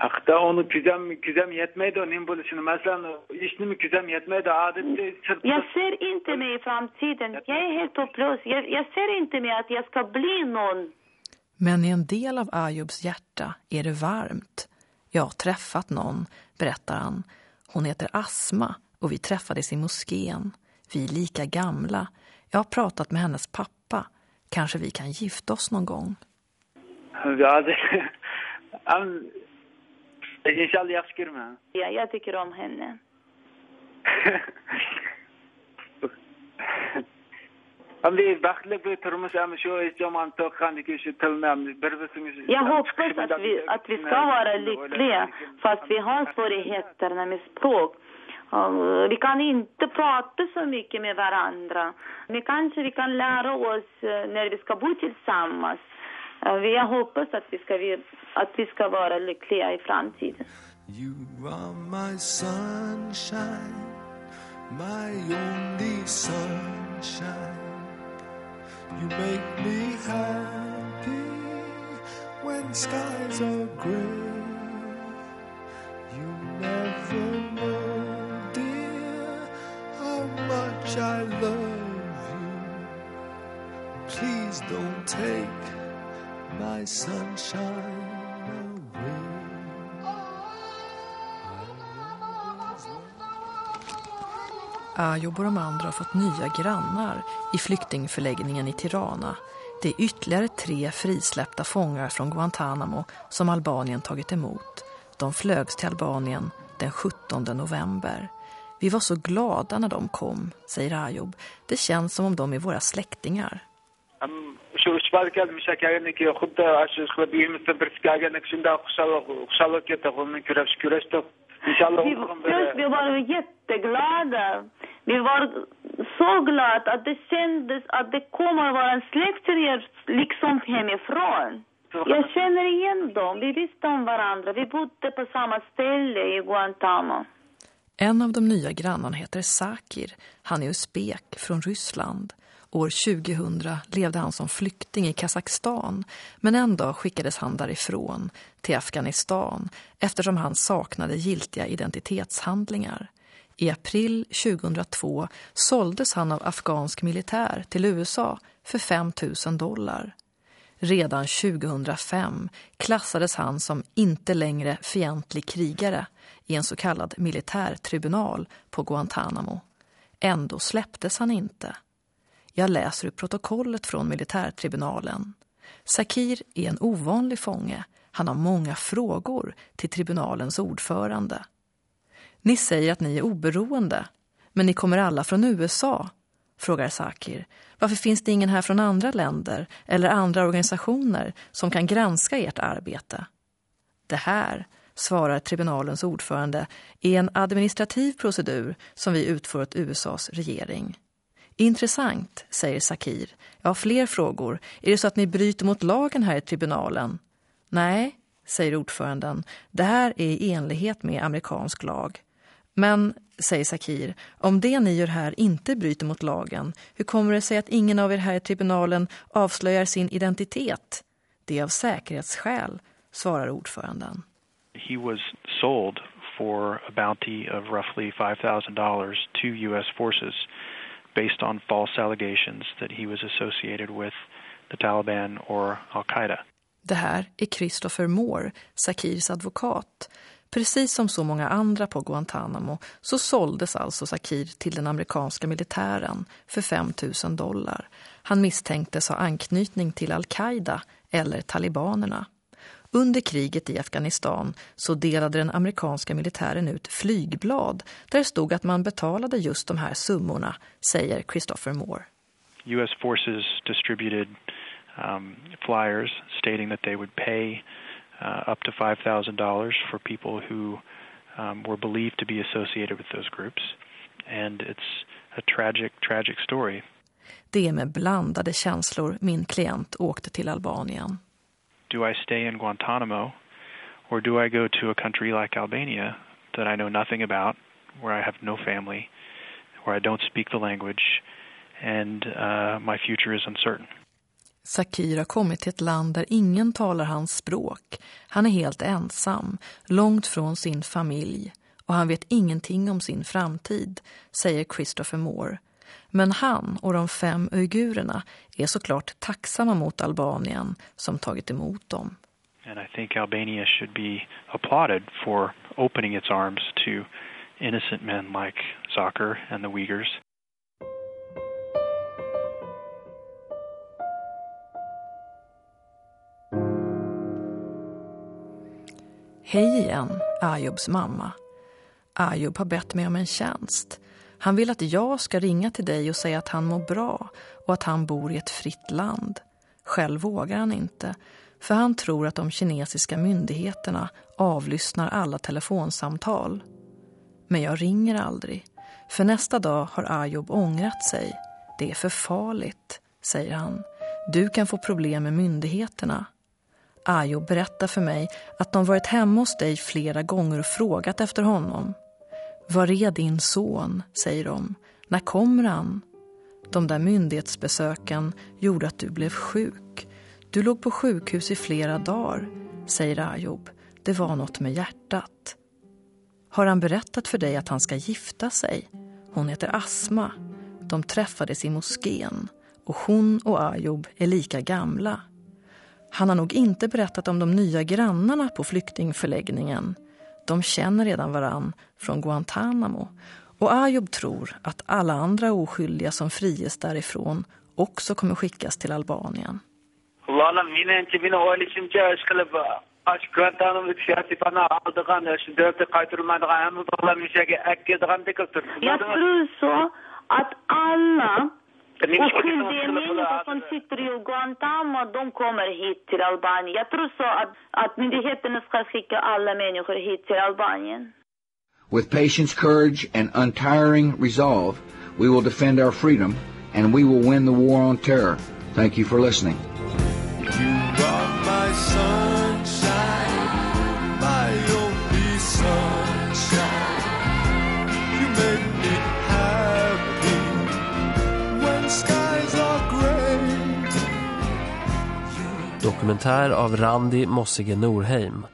Akta onu küzem küzem yetmedi onun buluşunu. Mesela işini mi küzem yetmedi adette Jag ser inte mig i framtiden. Jag är helt hopplös. Jag, jag ser inte mig att jag ska bli någon. Men i en del av Ayubs hjärta är det varmt. Jag har träffat någon, berättar han. Hon heter Asma och vi träffades i moskén. Vi är lika gamla. Jag har pratat med hennes pappa. Kanske vi kan gifta oss någon gång. Ja, det... İnşallah yaxşı görmə. Ja, jag tycker om henne. Det. Jag hoppas att vi, att vi ska vara lyckliga fast vi har svårigheter med språk. Vi kan inte prata så mycket med varandra. Men kanske vi kan lära oss uh, när vi ska bo tillsammans. Hoppas att vi ska, att vi ska vara lyckliga i framtiden. You are my sunshine, my only sunshine. You make me happy when skies are gray. You never know, dear, how much I love you. Please don't take my sunshine away. Ah, Ayob och de andra har fått nya grannar i flyktingförläggningen i Tirana. Det är ytterligare tre frisläppta fångar från Guantanamo som Albanien tagit emot. De flögs till Albanien den 17 november. Vi var så glada när de kom, säger Ayob. Det känns som om de är våra släktingar ишбарказ мишакаганеки худда ашу кылып үйүбүздө бир каганек шундай кушалык кете кулунун күрөш күрөштүк иншалла vi var jätteglada. Vi var så glada att det kändes att det kommer våra släktingar liksom hemifrån. Jag känner igen dem. Vi visste om varandra. Vi bodde på samma ställe i e Guantanamo. En av de nya grannarna heter Sakir. Han är usbek från Ryssland. År 2000 levde han som flykting i Kazakstan men en dag skickades han därifrån till Afghanistan eftersom han saknade giltiga identitetshandlingar. I april 2002 såldes han av afghansk militär till USA för 5 000 dollar. Redan 2005 klassades han som inte längre fientlig krigare i en så kallad militärtribunal på Guantanamo. Ändå släpptes han inte. Jag läser ur protokollet från militärtribunalen. Sakir är en ovanlig fånge. Han har många frågor till tribunalens ordförande. Ni säger att ni är oberoende, men ni kommer alla från USA, frågar Sakir. Varför finns det ingen här från andra länder eller andra organisationer som kan granska ert arbete? Det här, svarar tribunalens ordförande, är en administrativ procedur som vi utför åt USAs regering. Intressant, säger Sakir. Jag har fler frågor. Är det så att ni bryter mot lagen här i tribunalen? Nej, säger ordföranden. Det här är i enlighet med amerikansk lag. Men, säger Sakir, om det ni gör här inte bryter mot lagen, hur kommer det sig att ingen av er här i tribunalen avslöjar sin identitet? Det är av säkerhetsskäl, svarar ordföranden. He was sold for a bounty of roughly $5,000 to U.S. forces based on false allegations that he was associated with the Taliban or Al-Qaida. Det här är Christopher Moore, Sakirs advokat. Precis som så många andra på Guantanamo så såldes alltså Sakir till den amerikanska militären för 5 000 dollar. Han misstänktes ha anknytning till Al-Qaida eller talibanerna. Under kriget i Afghanistan så delade den amerikanska militären ut flygblad där det stod att man betalade just de här summorna, säger Christopher Moore. U.S. forces distributed um, flyers stating that they would pay uh, up to $5,000 for people who um, were believed to be associated with those groups. And it's a tragic, tragic story. Det är med blandade känslor min klient åkte till Albanien. Do I stay in Guantanamo or do I go to a country like Albania that I know nothing about, where I have no family, where I don't speak the language, and uh, my future is uncertain? Sakir har kommit till ett land där ingen talar hans språk. Han är helt ensam, långt från sin familj och han vet ingenting om sin framtid, säger Christopher Moore. Men han och de fem uigurerna är såklart tacksamma mot Albanien som tagit emot dem. And I think Albania should be applauded for opening its arms to innocent men like Zakir and the Uyghurs. Hej igen, Ayubs mamma. Ayub har bett mig om en tjänst. Han vill att jag ska ringa till dig och säga att han mår bra och att han bor i ett fritt land. Själv vågar han inte, för han tror att de kinesiska myndigheterna avlyssnar alla telefonsamtal. Men jag ringer aldrig, för nästa dag har Ayub ångrat sig. Det är för farligt, säger han. Du kan få problem med myndigheterna. Ayob berättar för mig att de varit hemma hos dig flera gånger och frågat efter honom. Var är din son, säger de. När kommer han? De där myndighetsbesöken gjorde att du blev sjuk. Du låg på sjukhus i flera dagar, säger Ayob. Det var något med hjärtat. Har han berättat för dig att han ska gifta sig? Hon heter Asma. De träffades i moskén och hon och Ayob är lika gamla. Han har nog inte berättat om de nya grannarna på flyktingförläggningen. De känner redan varann från Guantanamo. Och Ayub tror att alla andra oskyldiga som friges därifrån också kommer skickas till Albanien. Jag tror så att alla oskyldiga människor som sitter i Guantanamo, de kommer hit till Albanien. Jag tror så att, att myndigheterna ska skicka alla människor hit till Albanien. With patience, courage, and untiring resolve, we will defend our freedom and we will win the war on terror. Thank you for listening. You Dokumentär av Randi Mossige Norheim.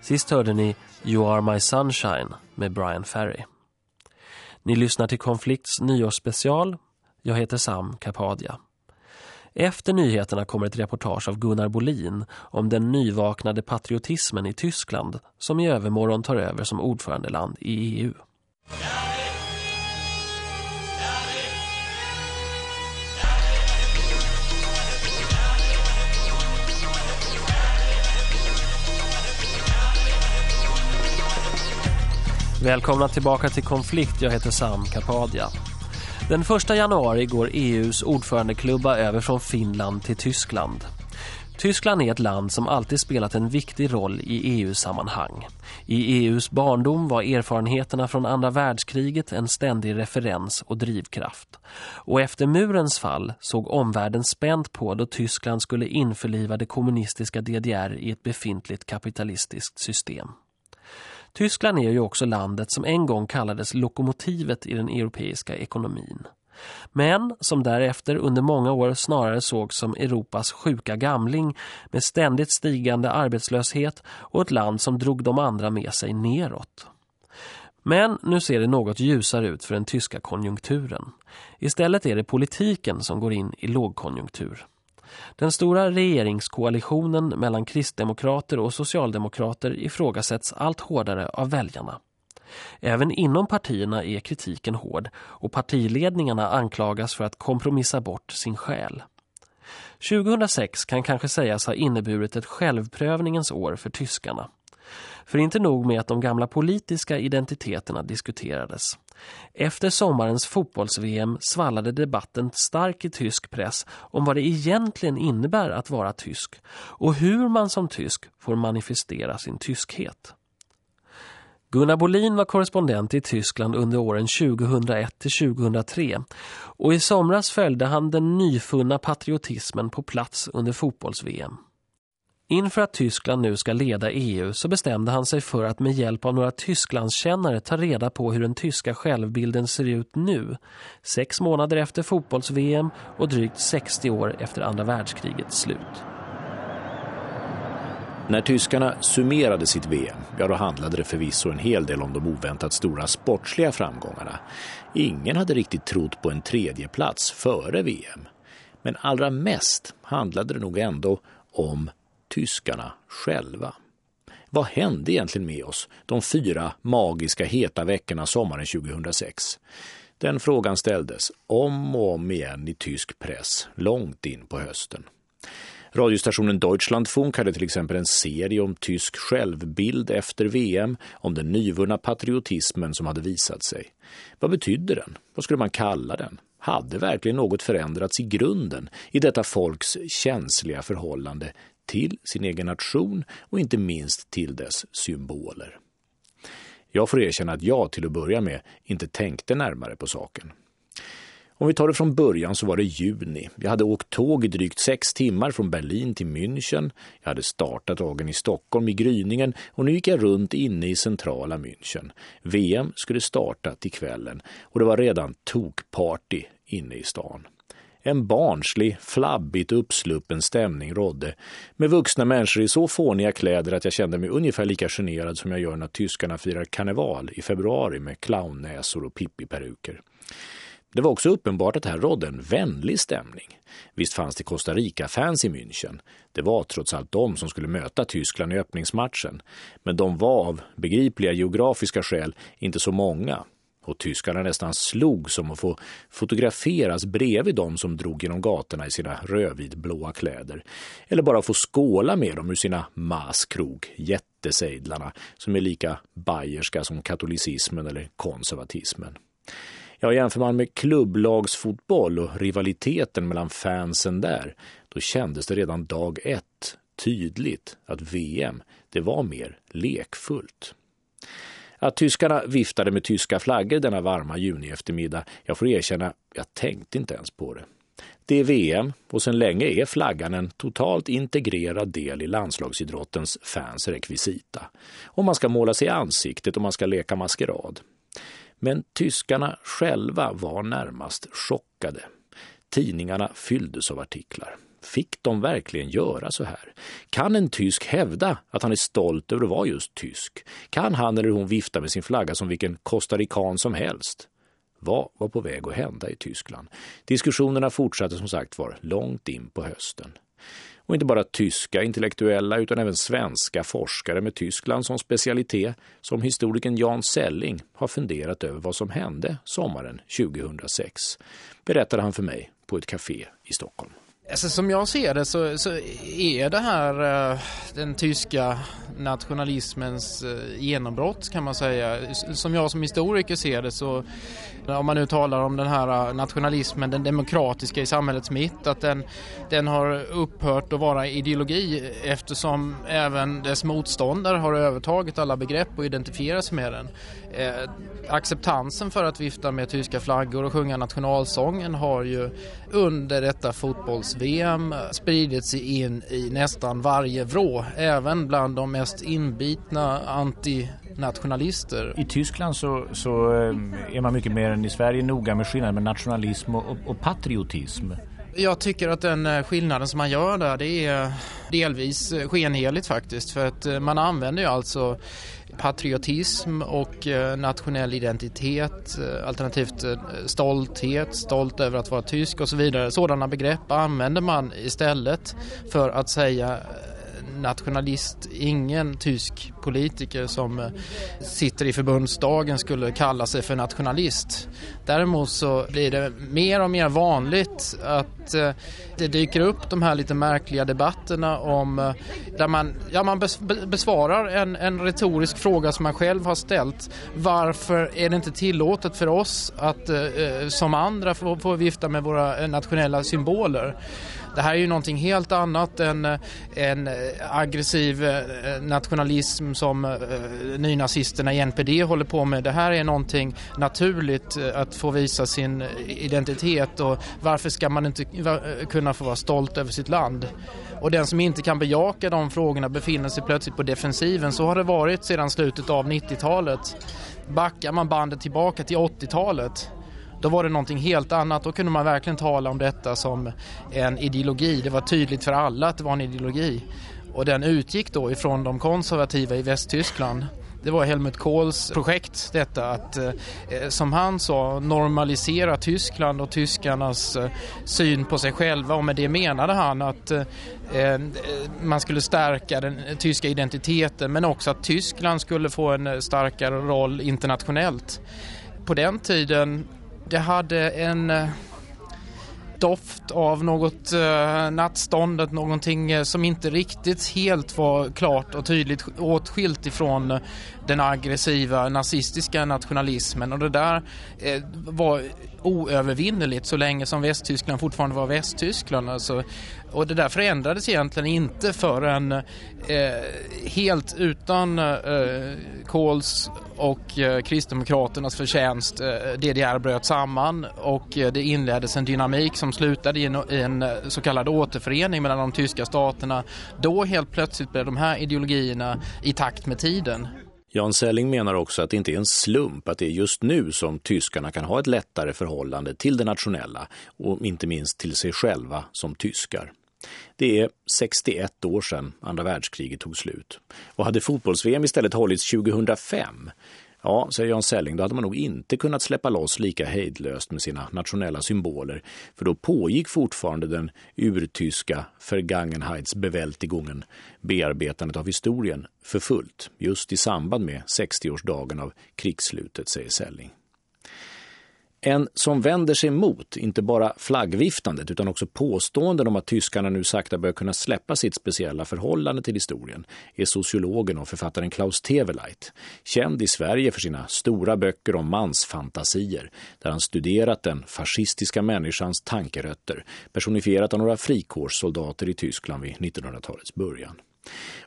Sist hörde ni You Are My Sunshine med Brian Ferry. Ni lyssnar till Konflikts nyårsspecial. Jag heter Sam Kapadia. Efter nyheterna kommer ett reportage av Gunnar Bolin om den nyvaknade patriotismen i Tyskland som i övermorgon tar över som ordförandeland i EU. Välkomna tillbaka till Konflikt, jag heter Sam Kapadia. Den 1 januari går EUs ordförandeklubba över från Finland till Tyskland. Tyskland är ett land som alltid spelat en viktig roll i EU-sammanhang. I EUs barndom var erfarenheterna från andra världskriget en ständig referens och drivkraft. Och efter murens fall såg omvärlden spänt på då Tyskland skulle införliva det kommunistiska DDR i ett befintligt kapitalistiskt system. Tyskland är ju också landet som en gång kallades lokomotivet i den europeiska ekonomin. Men som därefter under många år snarare sågs som Europas sjuka gamling med ständigt stigande arbetslöshet och ett land som drog de andra med sig neråt. Men nu ser det något ljusare ut för den tyska konjunkturen. Istället är det politiken som går in i lågkonjunktur. Den stora regeringskoalitionen mellan kristdemokrater och socialdemokrater ifrågasätts allt hårdare av väljarna. Även inom partierna är kritiken hård och partiledningarna anklagas för att kompromissa bort sin själ. 2006 kan kanske sägas ha inneburit ett självprövningens år för tyskarna. För inte nog med att de gamla politiska identiteterna diskuterades. Efter sommarens fotbolls-VM svallade debatten stark i tysk press om vad det egentligen innebär att vara tysk och hur man som tysk får manifestera sin tyskhet. Gunnar Bolin var korrespondent i Tyskland under åren 2001-2003. och i somras följde han den nyfunna patriotismen på plats under fotbolls-VM. Inför att Tyskland nu ska leda EU så bestämde han sig för att med hjälp av några Tysklandskännare ta reda på hur den tyska självbilden ser ut nu, sex månader efter fotbolls-VM och drygt 60 år efter andra världskrigets slut. När tyskarna summerade sitt VM, ja då handlade det förvisso en hel del om de oväntat stora sportsliga framgångarna. Ingen hade riktigt trott på en tredje plats före VM. Men allra mest handlade det nog ändå om tyskarna själva. Vad hände egentligen med oss de fyra magiska heta veckorna sommaren 2006? Den frågan ställdes om och om igen i tysk press långt in på hösten. Radiostationen Deutschlandfunk hade till exempel en serie om tysk självbild efter VM, om den nyvunna patriotismen som hade visat sig. Vad betydde den? Vad skulle man kalla den? Hade verkligen något förändrats i grunden i detta folks känsliga förhållande till sin egen nation och inte minst till dess symboler? Jag får erkänna att jag till att börja med inte tänkte närmare på saken. Om vi tar det från början så var det juni. Jag hade åkt tåg i drygt sex timmar från Berlin till München. Jag hade startat dagen i Stockholm i gryningen och nu gick jag runt inne i centrala München. VM skulle starta till kvällen och det var redan tokparty inne i stan. En barnslig, flabbigt uppsluppen stämning rådde med vuxna människor i så fåniga kläder att jag kände mig ungefär lika generad som jag gör när tyskarna firar karneval i februari med clownnäsor och pippiperuker. Det var också uppenbart att här rådde en vänlig stämning. Visst fanns det Costa Rica-fans i München. Det var trots allt de som skulle möta Tyskland i öppningsmatchen. Men de var av begripliga geografiska skäl inte så många och tyskarna nästan slog som att få fotograferas bredvid dem som drog genom gatorna i sina rödvitblåa kläder. Eller bara få skåla med dem ur sina maskrog, jättesejdlarna, som är lika bayerska som katolicismen eller konservatismen. Ja, jämför man med klubblagsfotboll och rivaliteten mellan fansen där, då kändes det redan dag ett tydligt att VM, det var mer lekfullt. Att tyskarna viftade med tyska flaggor denna varma juni eftermiddag, jag får erkänna, jag tänkte inte ens på det. Det är VM och sedan länge är flaggan en totalt integrerad del i landslagsidrottens fans rekvisita. Om man ska måla sig i ansiktet och man ska leka maskerad. Men tyskarna själva var närmast chockade. Tidningarna fylldes av artiklar. Fick de verkligen göra så här? Kan en tysk hävda att han är stolt över att vara just tysk? Kan han eller hon vifta med sin flagga som vilken kostarikan som helst? Vad var på väg att hända i Tyskland? Diskussionerna fortsatte som sagt var långt in på hösten. Och inte bara tyska intellektuella utan även svenska forskare med Tyskland som specialitet, som historikern Jan Selling har funderat över vad som hände sommaren 2006. Berättade han för mig på ett café i Stockholm. Alltså, som jag ser det så, så är det här eh, den tyska nationalismens eh, genombrott kan man säga. Som jag som historiker ser det så eh, om man nu talar om den här nationalismen, den demokratiska i samhällets mitt, att den, den har upphört att vara ideologi eftersom även dess motståndare har övertagit alla begrepp och identifierar sig med den. Eh, acceptansen för att vifta med tyska flaggor och sjunga nationalsången har ju under detta fotbolls-VM spridit sig in i nästan varje vrå, även bland de mest inbitna antinationalister. I Tyskland så, så eh, är man mycket mer än i Sverige noga med skillnaden med nationalism och, och patriotism. Jag tycker att den eh, skillnaden som man gör där det är eh, delvis eh, skenheligt faktiskt för att man använder ju alltså patriotism och nationell identitet, alternativt stolthet, stolt över att vara tysk och så vidare. Sådana begrepp använder man istället för att säga nationalist. Ingen tysk politiker som eh, sitter i förbundsdagen skulle kalla sig för nationalist. Däremot så blir det mer och mer vanligt att eh, det dyker upp de här lite märkliga debatterna om eh, där man, ja, man besvarar en, en retorisk fråga som man själv har ställt. Varför är det inte tillåtet för oss att som andra få, få vifta med våra nationella symboler? Det här är ju någonting helt annat än eh, en eh, aggressiv eh, nationalism som nynazisterna i NPD håller på med. Det här är någonting naturligt att få visa sin identitet och varför ska man inte kunna få vara stolt över sitt land? Och den som inte kan bejaka de frågorna befinner sig plötsligt på defensiven. Så har det varit sedan slutet av 90-talet. Backar man bandet tillbaka till 80-talet då var det någonting helt annat. Då kunde man verkligen tala om detta som en ideologi. Det var tydligt för alla att det var en ideologi. Och den utgick då ifrån de konservativa i Västtyskland. Det var Helmut Kohls projekt detta att, eh, eh som han sa, normalisera Tyskland och tyskarnas eh, syn på sig själva och med det menade han att eh, eh man skulle stärka den tyska identiteten men också att Tyskland skulle få en eh, starkare roll internationellt. På den tiden det hade en eh, doft av något eh, uh, nattståndet, någonting eh, som inte riktigt helt var klart och tydligt åtskilt ifrån den aggressiva nazistiska nationalismen och det där uh, var oövervinneligt så länge som Västtyskland fortfarande var Västtyskland. Alltså, och det där förändrades egentligen inte förrän eh, helt utan eh, Kohls och eh, Kristdemokraternas förtjänst eh, DDR bröt samman och eh, det inleddes en dynamik som slutade i en, i en eh, så kallad återförening mellan de tyska staterna. Då helt plötsligt blev de här ideologierna i takt med tiden. Jan Selling menar också att det inte är en slump att det är just nu som tyskarna kan ha ett lättare förhållande till det nationella och inte minst till sig själva som tyskar. Det är 61 år sedan andra världskriget tog slut. Och hade fotbolls-VM istället hållits 2005 Ja, säger Jan Selling, då hade man nog inte kunnat släppa loss lika hejdlöst med sina nationella symboler, för då pågick fortfarande den urtyska Vergangenheitsbewältigungen, bearbetandet av historien, för fullt, just i samband med 60-årsdagen av krigsslutet, säger Selling. En som vänder sig mot inte bara flaggviftandet utan också påståenden om att tyskarna nu sakta börjar kunna släppa sitt speciella förhållande till historien är sociologen och författaren Klaus Teveleit, känd i Sverige för sina stora böcker om mansfantasier där han studerat den fascistiska människans tankerötter personifierat av några frikårssoldater i Tyskland vid 1900-talets början.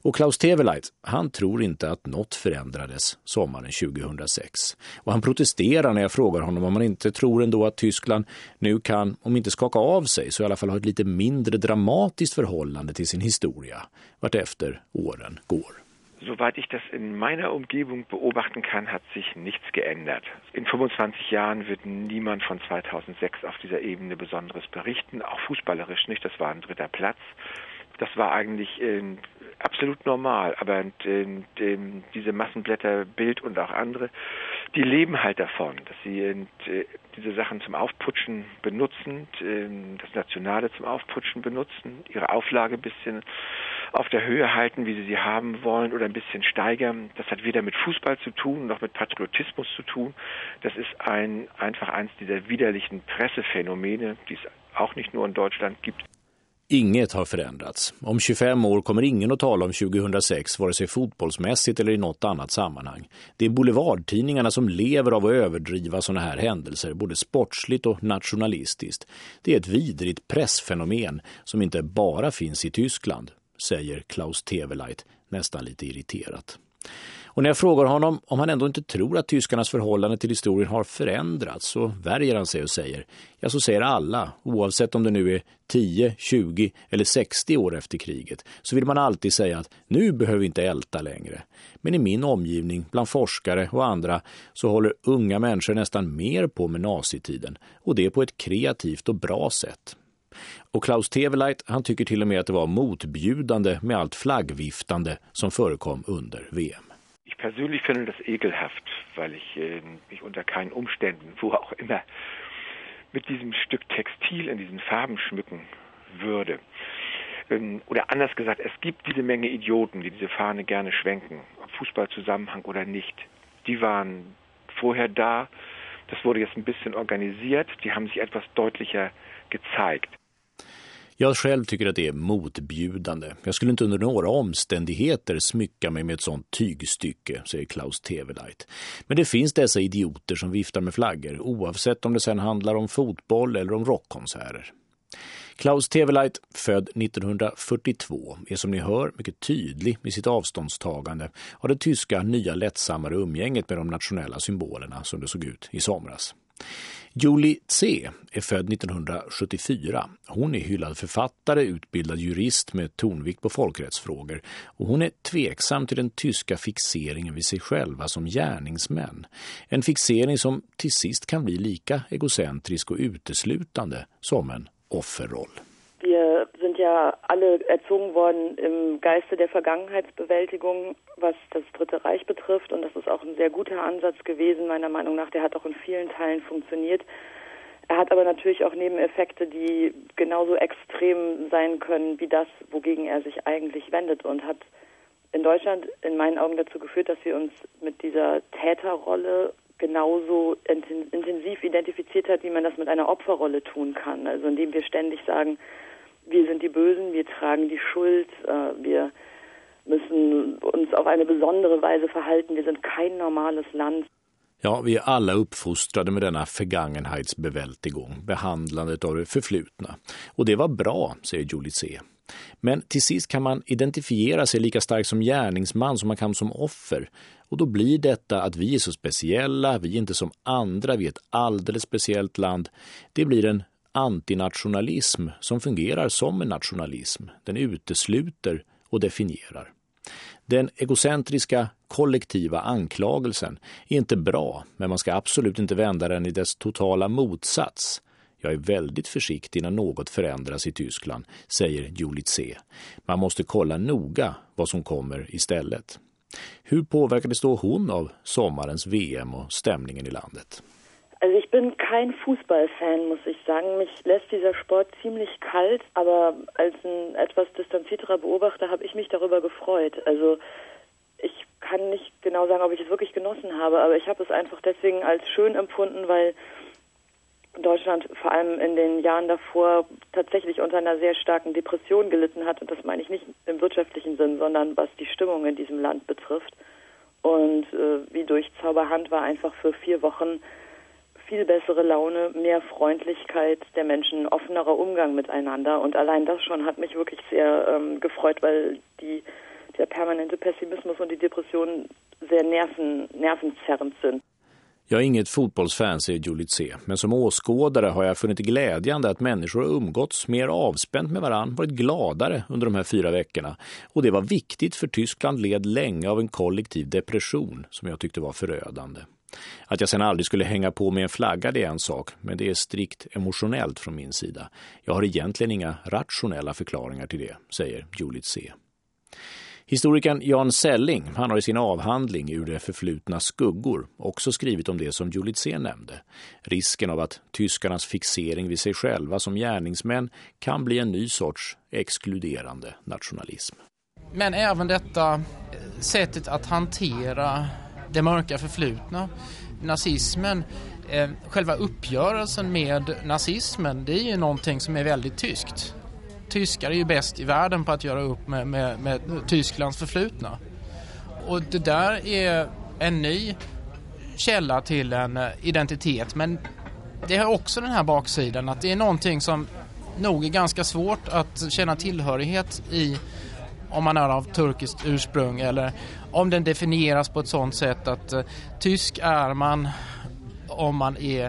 Och Klaus Teveleit, han tror inte att något förändrades sommaren 2006. Och han protesterar när jag frågar honom om han inte tror ändå att Tyskland nu kan, om inte skaka av sig, så i alla fall ha ett lite mindre dramatiskt förhållande till sin historia vartefter åren går. Soweit ich das in meiner Umgebung beobachten kann, hat sich nichts geändert. In 25 Jahren wird niemand von 2006 auf dieser Ebene Besonderes berichten, auch fußballerisch nicht. Das war ein dritter Platz. Das war eigentlich äh, absolut normal. Aber äh, diese Massenblätter, Bild und auch andere, die leben halt davon, dass sie äh, diese Sachen zum Aufputschen benutzen, das Nationale zum Aufputschen benutzen, ihre Auflage ein bisschen auf der Höhe halten, wie sie sie haben wollen oder ein bisschen steigern. Das hat weder mit Fußball zu tun noch mit Patriotismus zu tun. Das ist ein, einfach eins dieser widerlichen Pressephänomene, die es auch nicht nur in Deutschland gibt. Inget har förändrats. Om 25 år kommer ingen att tala om 2006 vare sig fotbollsmässigt eller i något annat sammanhang. Det är boulevardtidningarna som lever av att överdriva sådana här händelser, både sportsligt och nationalistiskt. Det är ett vidrigt pressfenomen som inte bara finns i Tyskland, säger Klaus Teveleit nästan lite irriterat. Och när jag frågar honom om han ändå inte tror att tyskarnas förhållande till historien har förändrats så värjer han sig och säger ja så säger alla, oavsett om det nu är 10, 20 eller 60 år efter kriget så vill man alltid säga att nu behöver vi inte älta längre. Men i min omgivning, bland forskare och andra så håller unga människor nästan mer på med nazitiden och det på ett kreativt och bra sätt. Och Klaus Teveleit han tycker till och med att det var motbjudande med allt flaggviftande som förekom under VM. Ich persönlich finde das ekelhaft, weil ich äh, mich unter keinen Umständen, wo auch immer, mit diesem Stück Textil in diesen Farben schmücken würde. Ähm, oder anders gesagt, es gibt diese Menge Idioten, die diese Fahne gerne schwenken, ob Fußballzusammenhang oder nicht. Die waren vorher da, das wurde jetzt ein bisschen organisiert, die haben sich etwas deutlicher gezeigt. Jag själv tycker att det är motbjudande. Jag skulle inte under några omständigheter smycka mig med ett sånt tygstycke, säger Klaus Teveleit. Men det finns dessa idioter som viftar med flaggor, oavsett om det sen handlar om fotboll eller om rockkonserter. Klaus Teveleit, född 1942, är som ni hör mycket tydlig med sitt avståndstagande av det tyska nya lättsammare umgänget med de nationella symbolerna som det såg ut i somras. Julie C är född 1974. Hon är hyllad författare, utbildad jurist med tonvikt på folkrättsfrågor och hon är tveksam till den tyska fixeringen vid sig själva som gärningsmän. En fixering som till sist kan bli lika egocentrisk och uteslutande som en offerroll. Wir ja alle erzogen worden im Geiste der Vergangenheitsbewältigung, was das Dritte Reich betrifft. Und das ist auch ein sehr guter Ansatz gewesen, meiner Meinung nach. Der hat auch in vielen Teilen funktioniert. Er hat aber natürlich auch Nebeneffekte, die genauso extrem sein können wie das, wogegen er sich eigentlich wendet und hat in Deutschland in meinen Augen dazu geführt, dass wir uns mit dieser Täterrolle genauso intensiv identifiziert hat, wie man das mit einer Opferrolle tun kann. Also indem wir ständig sagen, wir sind die Bösen, wir tragen die Schuld, äh, wir müssen uns auf eine besondere Weise verhalten, wir sind kein normales Land. Ja, vi är alla uppfostrade med denna förgangenhetsbevältigång, behandlandet av det förflutna. Och det var bra, säger Julie C. Men till sist kan man identifiera sig lika starkt som gärningsman som man kan som offer. Och då blir detta att vi är så speciella, vi är inte som andra, vi är ett alldeles speciellt land. Det blir en antinationalism som fungerar som en nationalism. Den utesluter och definierar. Den egocentriska kollektiva anklagelsen är inte bra, men man ska absolut inte vända den i dess totala motsats. Jag är väldigt försiktig när något förändras i Tyskland, säger Julie C. Man måste kolla noga vad som kommer istället. Hur påverkades då hon av sommarens VM och stämningen i landet? Also ich bin kein Fußballfan, muss ich sagen. Mich lässt dieser Sport ziemlich kalt, aber als ein etwas distanzierterer Beobachter habe ich mich darüber gefreut. Also ich kann nicht genau sagen, ob ich es wirklich genossen habe, aber ich habe es einfach deswegen als schön empfunden, weil Deutschland vor allem in den Jahren davor tatsächlich unter einer sehr starken Depression gelitten hat. Und das meine ich nicht im wirtschaftlichen Sinn, sondern was die Stimmung in diesem Land betrifft. Und äh, wie durch Zauberhand war einfach für vier Wochen viel bessere Laune, mehr Freundlichkeit der Menschen, offenerer Umgang miteinander. Und allein das schon hat mich wirklich sehr ähm, gefreut, weil die, der permanente Pessimismus und die Depression sehr nerven, nervenzerrend sind. Jag är inget fotbollsfan, säger Julie C. Men som åskådare har jag funnit glädjande att människor har umgåtts mer avspänt med varann, varit gladare under de här fyra veckorna. Och det var viktigt för Tyskland led länge av en kollektiv depression som jag tyckte var förödande. Att jag sen aldrig skulle hänga på med en flagga det är en sak, men det är strikt emotionellt från min sida. Jag har egentligen inga rationella förklaringar till det, säger Juliet C. Historikern Jan Selling han har i sin avhandling ur det förflutna skuggor också skrivit om det som Julitse nämnde. Risken av att tyskarnas fixering vid sig själva som gärningsmän kan bli en ny sorts exkluderande nationalism. Men även detta sättet att hantera det mörka förflutna, nazismen, eh, själva uppgörelsen med nazismen, det är ju någonting som är väldigt tyskt. Tyskar är ju bäst i världen på att göra upp med, med, med Tysklands förflutna. Och det där är en ny källa till en eh, identitet. Men det har också den här baksidan att det är någonting som nog är ganska svårt att känna tillhörighet i om man är av turkiskt ursprung eller om den definieras på ett sådant sätt att eh, tysk är man om man är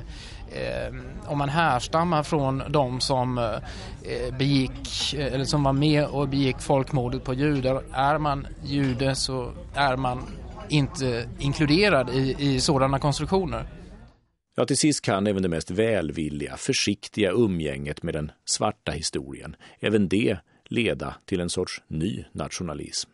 eh, om man härstammar från de som eh, eh begick eh, eller som var med och begick folkmordet på judar. Är man jude så är man inte inkluderad i, i sådana konstruktioner. Ja, till sist kan även det mest välvilliga, försiktiga umgänget med den svarta historien, även det leda till en sorts ny nationalism.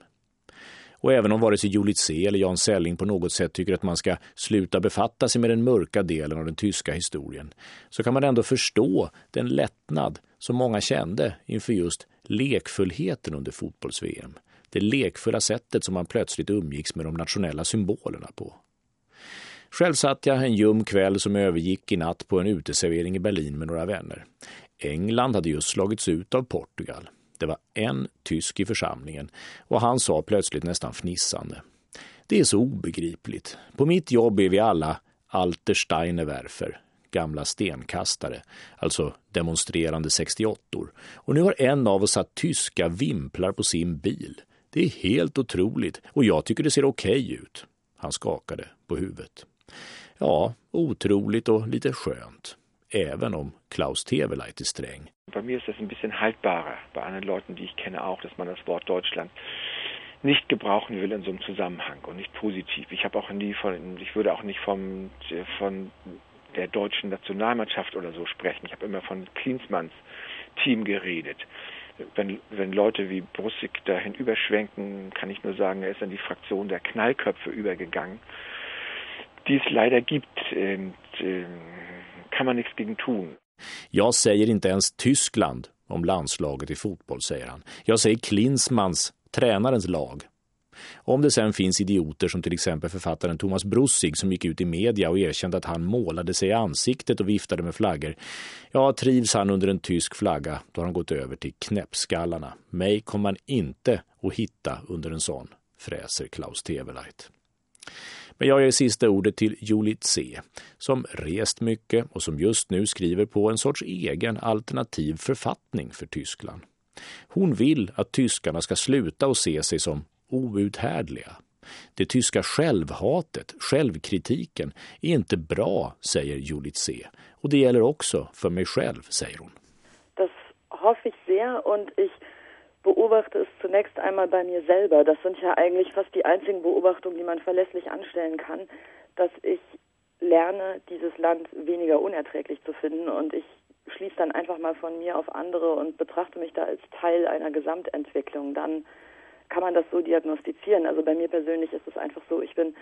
Och även om vare sig Julitze eller Jan Selling på något sätt tycker att man ska sluta befatta sig med den mörka delen av den tyska historien så kan man ändå förstå den lättnad som många kände inför just lekfullheten under fotbolls-VM. Det lekfulla sättet som man plötsligt umgicks med de nationella symbolerna på. Själv satt jag en ljum kväll som övergick i natt på en uteservering i Berlin med några vänner. England hade just slagits ut av Portugal. Det var en tysk i församlingen och han sa plötsligt nästan fnissande. Det är så obegripligt. På mitt jobb är vi alla Altersteinewerfer, gamla stenkastare, alltså demonstrerande 68 -or. Och nu har en av oss satt tyska vimplar på sin bil. Det är helt otroligt och jag tycker det ser okej okay ut. Han skakade på huvudet. Ja, otroligt och lite skönt. Även om Klaus Teweleit ist sträng. Bei mir ist das ein bisschen haltbarer, bei anderen Leuten, die ich kenne auch, dass man das Wort Deutschland nicht gebrauchen will in so einem Zusammenhang und nicht positiv. Ich habe auch nie von, ich würde auch nicht vom, von der deutschen Nationalmannschaft oder so sprechen. Ich habe immer von Klinsmanns Team geredet. Wenn, wenn Leute wie Brussig dahin überschwenken, kann ich nur sagen, er ist in die Fraktion der Knallköpfe übergegangen, die es leider gibt. Und, äh, kan man nichts gegen tun. Jag säger inte ens Tyskland om landslaget i fotboll, säger han. Jag säger Klinsmans, tränarens lag. Om det sen finns idioter som till exempel författaren Thomas Brussig som gick ut i media och erkände att han målade sig i ansiktet och viftade med flaggor. Ja, trivs han under en tysk flagga, då har han gått över till knäppskallarna. Mig kommer man inte att hitta under en sån, fräser Klaus Teweleit. Men jag ger sista ordet till Julit C. som rest mycket och som just nu skriver på en sorts egen alternativ författning för Tyskland. Hon vill att tyskarna ska sluta att se sig som outhärdliga. Det tyska självhatet, självkritiken, är inte bra, säger Julit C. Och det gäller också för mig själv, säger hon. Das hoffe ich sehr und ich beobachte es zunächst einmal bei mir selber. Das sind ja eigentlich fast die einzigen Beobachtungen, die man verlässlich anstellen kann, dass ich lerne, dieses Land weniger unerträglich zu finden und ich schließe dann einfach mal von mir auf andere und betrachte mich da als Teil einer Gesamtentwicklung. Dann kann man das so diagnostizieren. Also bei mir persönlich ist es einfach so, ich bin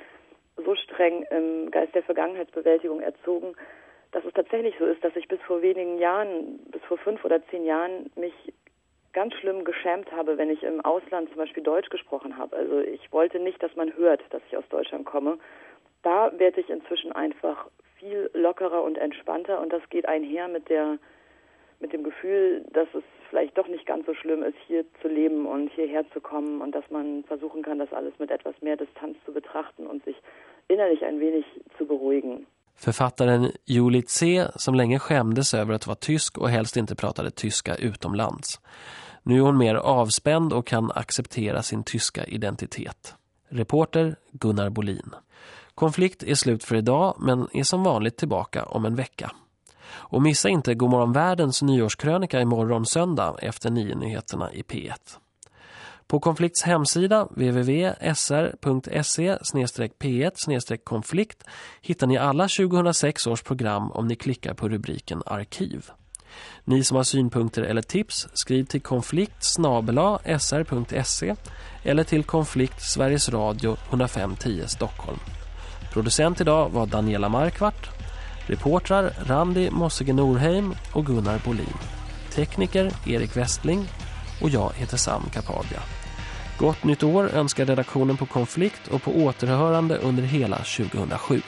so streng im Geist der Vergangenheitsbewältigung erzogen, dass es tatsächlich so ist, dass ich bis vor wenigen Jahren, bis vor fünf oder zehn Jahren mich ganz schlimm geschämt habe, wenn ich im Ausland zum Beispiel Deutsch gesprochen habe. Also ich wollte nicht, dass man hört, dass ich aus Deutschland komme. Da werde ich inzwischen einfach viel lockerer und entspannter und das geht einher mit der mit dem Gefühl, dass es vielleicht doch nicht ganz so schlimm ist, hier zu leben und hierher zu kommen und dass man versuchen kann, das alles mit etwas mehr Distanz zu betrachten und sich innerlich ein wenig zu beruhigen. Författaren Julie C. som länge skämdes över att vara tysk och helst inte pratade tyska utomlands. Nu är hon mer avspänd och kan acceptera sin tyska identitet. Reporter Gunnar Bolin. Konflikt är slut för idag men är som vanligt tillbaka om en vecka. Och missa inte Godmorgon Världens nyårskrönika imorgon söndag efter nio nyheterna i P1. På Konflikts hemsida www.sr.se-p1-konflikt hittar ni alla 2006 års program om ni klickar på rubriken Arkiv. Ni som har synpunkter eller tips skriv till konflikt sr.se eller till konflikt Sveriges Radio 10510 Stockholm. Producent idag var Daniela Markvart. Reportrar Randi Mossige Norheim och Gunnar Bolin. Tekniker Erik Westling och jag heter Sam Kapadia. Gott nytt år önskar redaktionen på Konflikt och på återhörande under hela 2007.